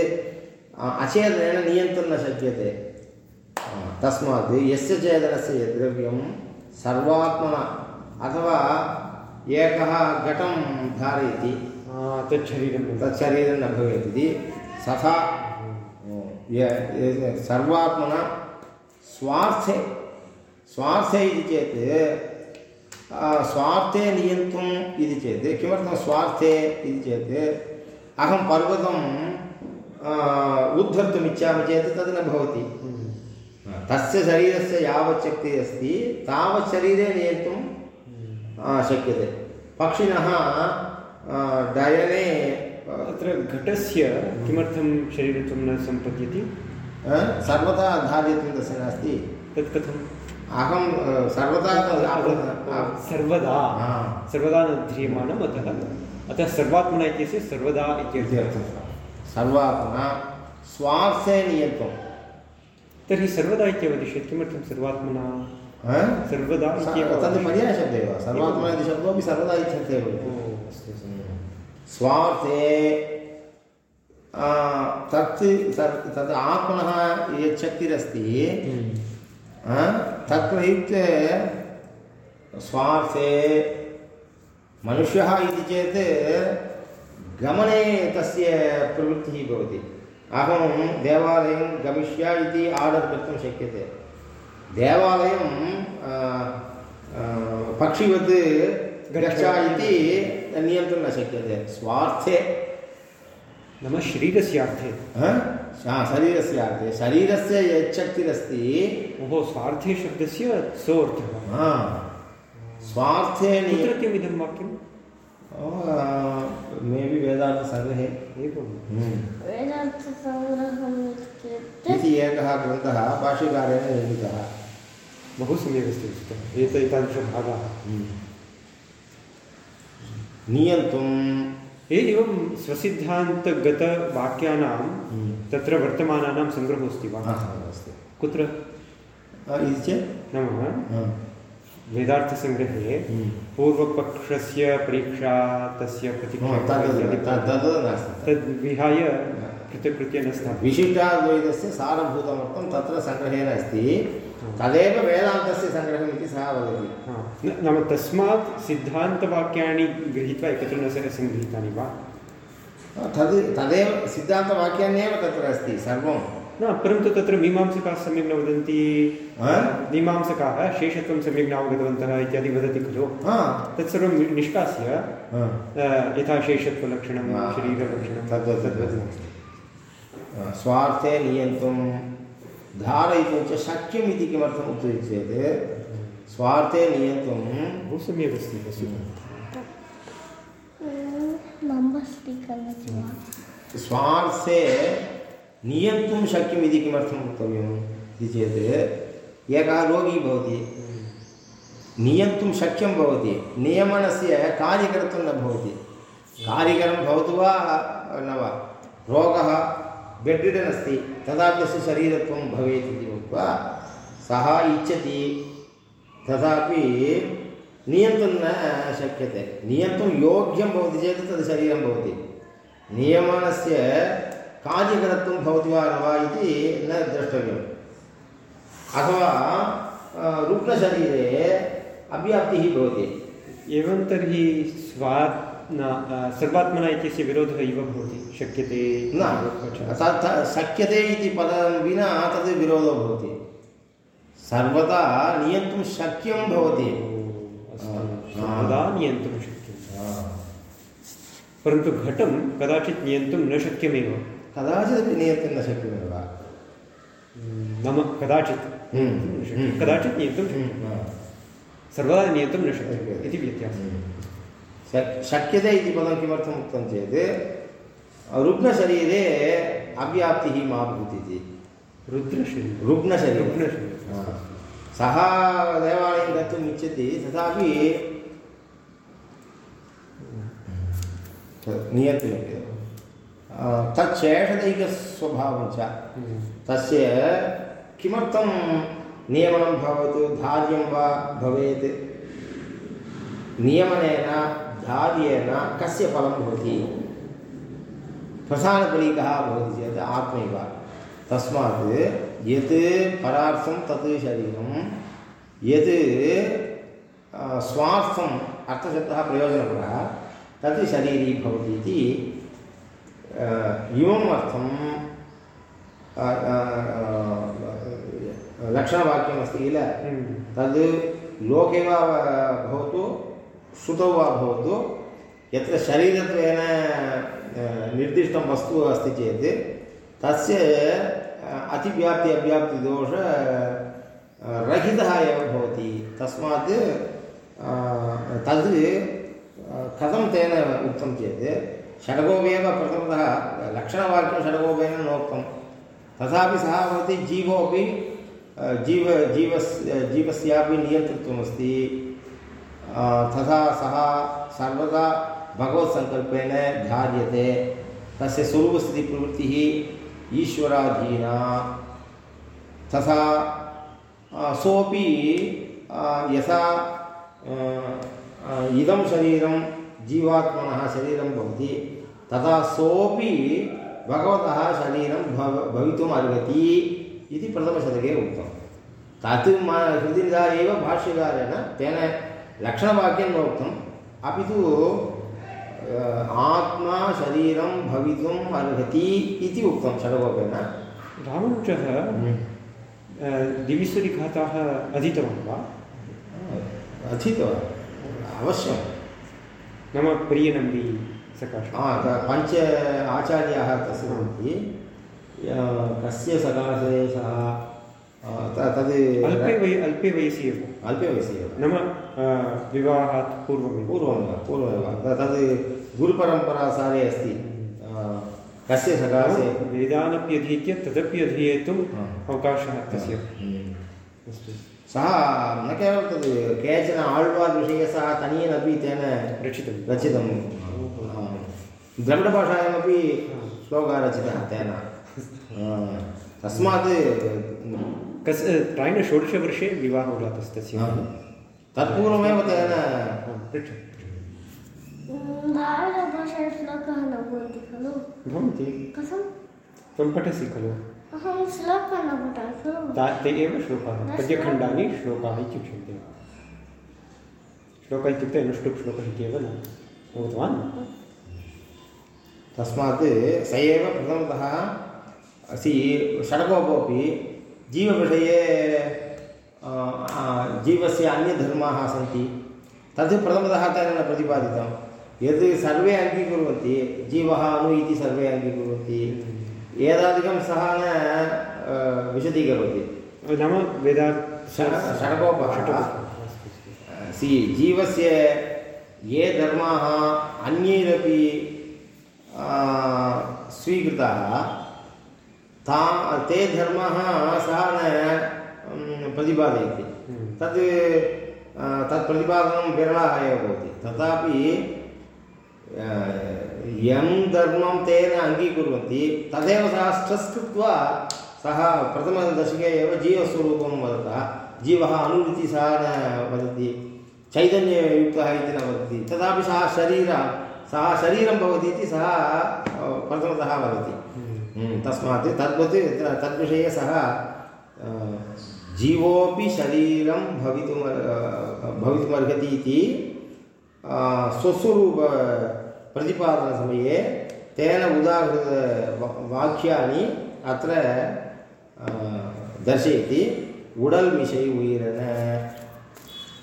अचेतनेन नियन्तुं न शक्यते। तस्मात् यस्य चेतनस्य यद्द्रव्यं सर्वात्मना अथवा एकः घटं धारयति तत् शरीरं तत् शरीरं न भवेत् इति। य- सर्वात्मना स्वार्थे स्वार्थे इति चेत्। स्वार्थे नियन्तुम् इति चेत्। किमर्थं स्वार्थे इति चेत्। अहं पर्वतं आ, उद्धर्तुम् इच्छामि चेत् तद् न भवति। तस्य शरीरस्य यावत् शक्तिः अस्ति। तावत् शरीरे नियन्तुं शक्यते। पक्षिणः डयने अत्र घटस्य किमर्थं शरीरत्वं न सम्पद्यते? सर्वदा धार्यत्वं तस्य नास्ति। तत् कथम्? अहं सर्वदा? सर्वदा सर्वदा न ध्रियमाणम् अतः। अतः सर्वात्मना इत्यस्य सर्वदा इत्यर्थः। सर्वात्मना स्वार्थे नियन्त्वं तर्हि सर्वदा इत्यवदिश्यत् किमर्थं सर्वात्मना? सर्वदा तद्? पर्यायशब्दः एव सर्वात्मना इति शब्दोपि सर्वदा इत्यर्थे एव अस्तु अस्तु। स्वार्थे तत् तत् तद् आत्मनः यत् शक्तिरस्ति हम्म। तत् प्रयुक्ते स्वार्थे मनुष्यः इति चेत् गमने तस्य प्रवृत्तिः भवति अहं देवालयं गमिष्य इति आर्डर् कर्तुं शक्यते देवालयं पक्षिवत् गच्छ इति नियन्तुं न शक्यते स्वार्थे। नाम शरीरस्यार्थे। हा? शा- शरीरस्य अर्थे शरीरस्य यत् शक्तिरस्ति ओहो स्वार्थे शब्दस्य सोऽर्थः। हा, स्वार्थे कुत्रत्यम् इदं वाक्यं मे बि वेदान्तसङ्ग्रहे। एवं। हम्म। इति एकः ग्रन्थः भाष्यकारेण निर्मितः। बहु सम्यक् अस्ति एत एतादृशभागाः नियन्तुं ए एवं स्वसिद्धान्तगतवाक्यानां तत्र वर्तमानानां सङ्ग्रहोऽस्ति वा? हा, हा, अस्ति। कुत्र? इति चेत्? नाम वेदार्थसङ्ग्रहे हम्म। पूर्वपक्षस्य परीक्षा तस्य नास्ति। तद्विहाय पृथक्कृत्य न स्थाप्यते। विशिष्टाद्वैतस्य सारभूतमर्थं तत्र सङ्ग्रहेण अस्ति तदेव वेदान्तस्य सङ्ग्रहम् इति सः वदति हा, न- नाम तस्मात् सिद्धान्तवाक्यानि गृहीत्वा एकत्र न सङ्गृहीतानि वा तद् तदेव सिद्धान्तवाक्यान्येव तत्र अस्ति सर्वं न परन्तु तत्र मीमांसकाः सम्यक् न वदन्ति मीमांसकाः शेषत्वं सम्यक् नावगतवन्तः इत्यादि वदति खलु तत्सर्वं निष्कास्य यथा शेषत्वलक्षणं शरीरलक्षणं तद्वत् तद्वत् स्वार्थे नियन्तुं धारयितुं च शक्यम् इति किमर्थम् उक्तमिति चेत् स्वार्थे नियन्तुं बहु सम्यक् अस्ति स्वार्थे नियन्तुं शक्यम् इति किमर्थं वक्तव्यम् इति चेत् एकः रोगी भवति। नियन्तुं शक्यं भवति नियमनस्य कार्यकर्तुं न भवति। कार्यकरं भवतु वा न वा? रोगः बेड्रिडन् अस्ति तदापि तस्य शरीरत्वं भवेत् इति उक्त्वा सः इच्छति। तथापि नियन्तुं न शक्यते। नियन्तुं योग्यं भवति चेत् तद् शरीरं भवति। नियमनस्य कार्यकर्तुं भवति वा न वा इति न द्रष्टव्यम्। अथवा रुग्णशरीरे अव्याप्तिः भवति। एवं तर्हि स्वा न सर्वात्मना इत्यस्य विरोधः इव भवति शक्यते न शक्यते इति पदं विना तद् विरोधो भवति। सर्वदा नियन्तुं शक्यं भवति। सर्वदा नियन्तुं शक्यं। परन्तु घटं कदाचित् नियन्तुं न शक्यमेव। कदाचिदपि नियन्तुं न शक्यमेव। नाम कदाचित्। हम्म, न शक्यं। हम्म। कदाचित् नियन्तुं शक्यं। सर्वदा नियन्तुं न शक्यते। इति व्यत्यासः। शक्- शक्यते इति पदं किमर्थम् उक्तं चेत् रुग्णशरीरे अव्याप्तिः मा भूत् इति। रुद्रशरीरं। रुग्णशरीरे। रुग्णशरीरं। सः देवालयं गन्तुम् इच्छति तथापि तत् नियन्तुम् तत् शेषदैकस्वभावं च हम्म। तस्य किमर्थं नियमनं भवतु धार्यं वा भवेत्? नियमनेन धार्येण कस्य फलं भवति? प्रधानफली कः भवति चेत् आत्मैव। तस्मात् यत् परार्थं तत् शरीरं यत् स्वार्थम् अर्थशब्दः प्रयोजनपरः तत् शरीरी भवति इति इमम् अर्थं लक्षणवाक्यमस्ति किल? हम्म। तद् लोके वा भवतु। श्रुतौ वा भवतु। यत्र शरीरत्वेन निर्दिष्टं वस्तु अस्ति चेत्, तस्य अतिव्याप्ति अव्याप्तिदोष रहितः एव भवति। तस्मात् तद् कथं तेन उक्तं चेत् षडगोपेव प्रथमतः लक्षणवाक्यं षडगोपेन नोक्तं। तथापि सः वदति जीवोपि जीव, जीवस् जीवस्यापि नियन्तृत्वमस्ति तथा सः सर्वदा भगवत्सङ्कल्पेन धार्यते तस्य स्वरूपस्थितिप्रवृत्तिः ईश्वराधीना। तथा सोपि यथा इदं शरीरं जीवात्मनः शरीरं भवति, तथा सोपि भगवतः शरीरं भव, भवितुम् अर्हति इति प्रथमशतके उक्तं। तत् म हृदि एव भाष्यकारेण तेन लक्षणवाक्यं नोक्तम् अपि तु आत्मा शरीरं भवितुम् अर्हति इति उक्तं षडगोपेन रामानुजः। दिविसुरिघाताः अधीतवान् वा? अधीतवान्। अवश्यं नाम प्रियनम्बी सकाशः। हा पञ्च आचार्याः तस्य सन्ति कस्य सकाशे सः तद् अल्पे वय अल्पे वयसि एव। अल्पे वयसि एव। नाम विवाहात् पूर्वमेव। पूर्वमेव पूर्वमेव। तद् गुरुपरम्परासारे अस्ति। कस्य सकाशे? वेदानप्यधीत्य तदपि अधीयेतुम् अवकाशः तस्य। हम्म। अस्तु। सः न केवलं तद् केचन आಳ್वार् विषये सः तनीयनपि तेन रचितं। रचितं। द्रविडभाषायामपि श्लोकः रचितः तेन। तस्मात् कस् प्रायेण षोडशवर्षे विवाहो जातस्तस्य हा। तत्पूर्वमेव तेन हा, पृच्छ। श्लोकः न भवति खलु? भवन्ति। कथं त्वं पठसि खलु अहं श्लोकः न पठामि खलु। ते एव श्लोकाः। पद्यखण्डानि श्लोकाः। इत्युच्यन्ते। श्लोकः इत्युक्ते अनुष्टुप् श्लोकः इत्येव न तस्मात् स एव प्रथमतः असि षडकोपोपि जीवविषये जीवस्य अन्यधर्माः सन्ति। तद् प्रथमतः तेन न प्रतिपादितं। यद् सर्वे अङ्गीकुर्वन्ति जीवः अणु इति सर्वे अङ्गीकुर्वन्ति एतादिकं सः न विशदीकरोति। नाम वेदा षडकोपः सि जीवस्य ये धर्माः अन्यैरपि स्वीकृताः ता ते धर्माः सः न प्रतिपादयति। हम्म। तद् तत् प्रतिपादनं विरलः एव भवति। तथापि यं धर्मं ते न अङ्गीकुर्वन्ति तदेव सः स्ट्रेस् कृत्वा सः प्रथमदशके एव जीवस्वरूपं वदतः जीवः अनुरिति सः न वदति चैतन्ययुक्तः इति न वदति। तथापि सः शरीरं सः शरीरं भवति इति सः प्रथमतः वदति। हम्म, तस्मात् तद्वत् तत्र तद्विषये सः अ, जीवोऽपि शरीरं भवितुम् अ, भवितुमर्हति इति अ, स्वस्वरूप प्रतिपादनसमये तेन उदाहृत वा- वाक्यानि अत्र अ, दर्शयति उडल् मिशै उयिरन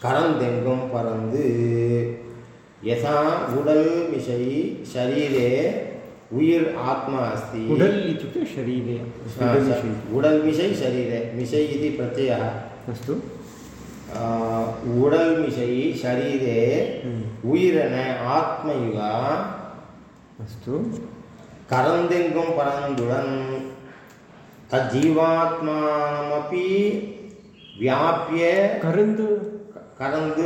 கரந்தெங்கும் பறந்து यथा उडल् मिशै शरीरे उयिर् आत्मा अस्ति उडल् इत्युक्ते शरीरे उडल् मिशै शरीरे मिशै इति प्रत्ययः अस्तु उडल् मिशै शरीरे। उयिरन आत्मैव अस्तु करन्देङ्गुं परन्दुडन् तज्जीवात्मानमपि व्याप्य करन्द करन्द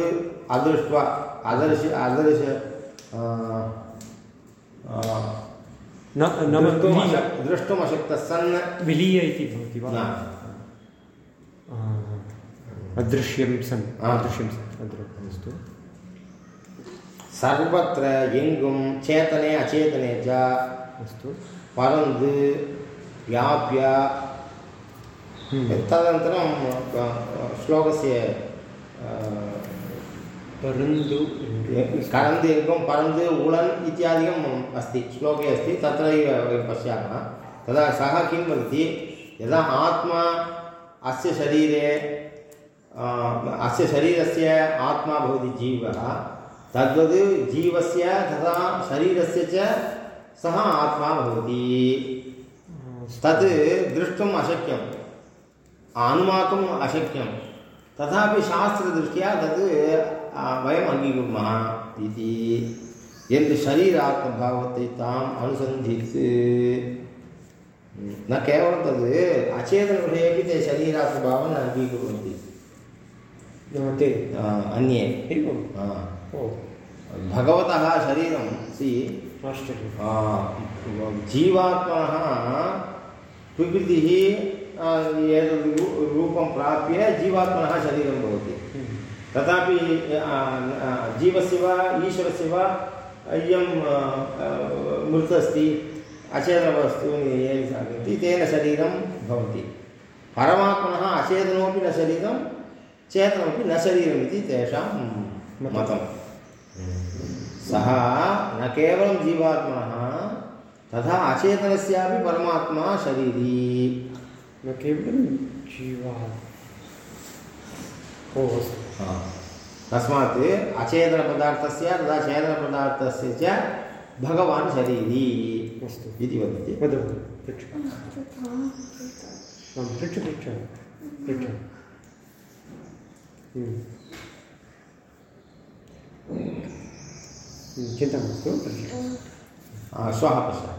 अदृष्ट्वा अदर्श अदर्श न नाम द्रष्टुम् विलीय अशक् द्रष्टुम् अशक्तः सन् विलीय इति भवति वा न आ, अदृश्यं सन् आ. अदृश्यं सन् अदृ अस्तु सर्वत्र எங்கும் சேத்தனே அச்சேதனே च अस्तु பறந்து व्याप्य हम्म। तदनन्तरं अ, श्लोकस्य अ, परन्तु करन्द एवं परन्द उळन् इत्यादिकम् अस्ति, श्लोके अस्ति, तत्रैव वयं पश्यामः। तदा सः किं वदति, यदा आत्मा अस्य शरीरे अस्य शरीरस्य आत्मा भवति जीवः तद्वत् जीवस्य तथा शरीरस्य च सः आत्मा भवति। तत् द्रष्टुम् अशक्यम् अनुमातुम् अशक्यं तथापि शास्त्रदृष्ट्या तत् वयम् अङ्गीकुर्मः इति यद् शरीरात्मभावத்தை ताम् अनुसन्धित् न केवलं तद् अचेतनविषयेपि ते शरीरात्मभावं न अङ्गीकुर्वन्ति ते अन्ये एवं भगवतः शरीरं सि जीवात्मनः प्रकृतिः आ, एतद् रूपं प्राप्य जीवात्मनः शरीरं भवति। तथापि जीवस्य वा ईश्वरस्य वा इयं मृत् अस्ति अचेतनवस्तूनि ये सन्ति तेन शरीरं भवति परमात्मनः अचेतनमपि न शरीरं चेतनमपि न शरीरम् इति तेषां मतं सः न केवलं जीवात्मनः, तथा अचेतनस्यापि परमात्मा शरीरी न केवलं जीवा। तस्मात् अचेतनपदार्थस्य तथा चेतनपदार्थस्य च भगवान् शरीरी अस्तु. इति वदति. वद वद पृच्छ आं पृच्छ पृच्छ. पृच्छ. हम्म। हम्म, चिन्ता मास्तु श्वः पश्यामः.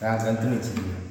सः गन्तुमिच्छति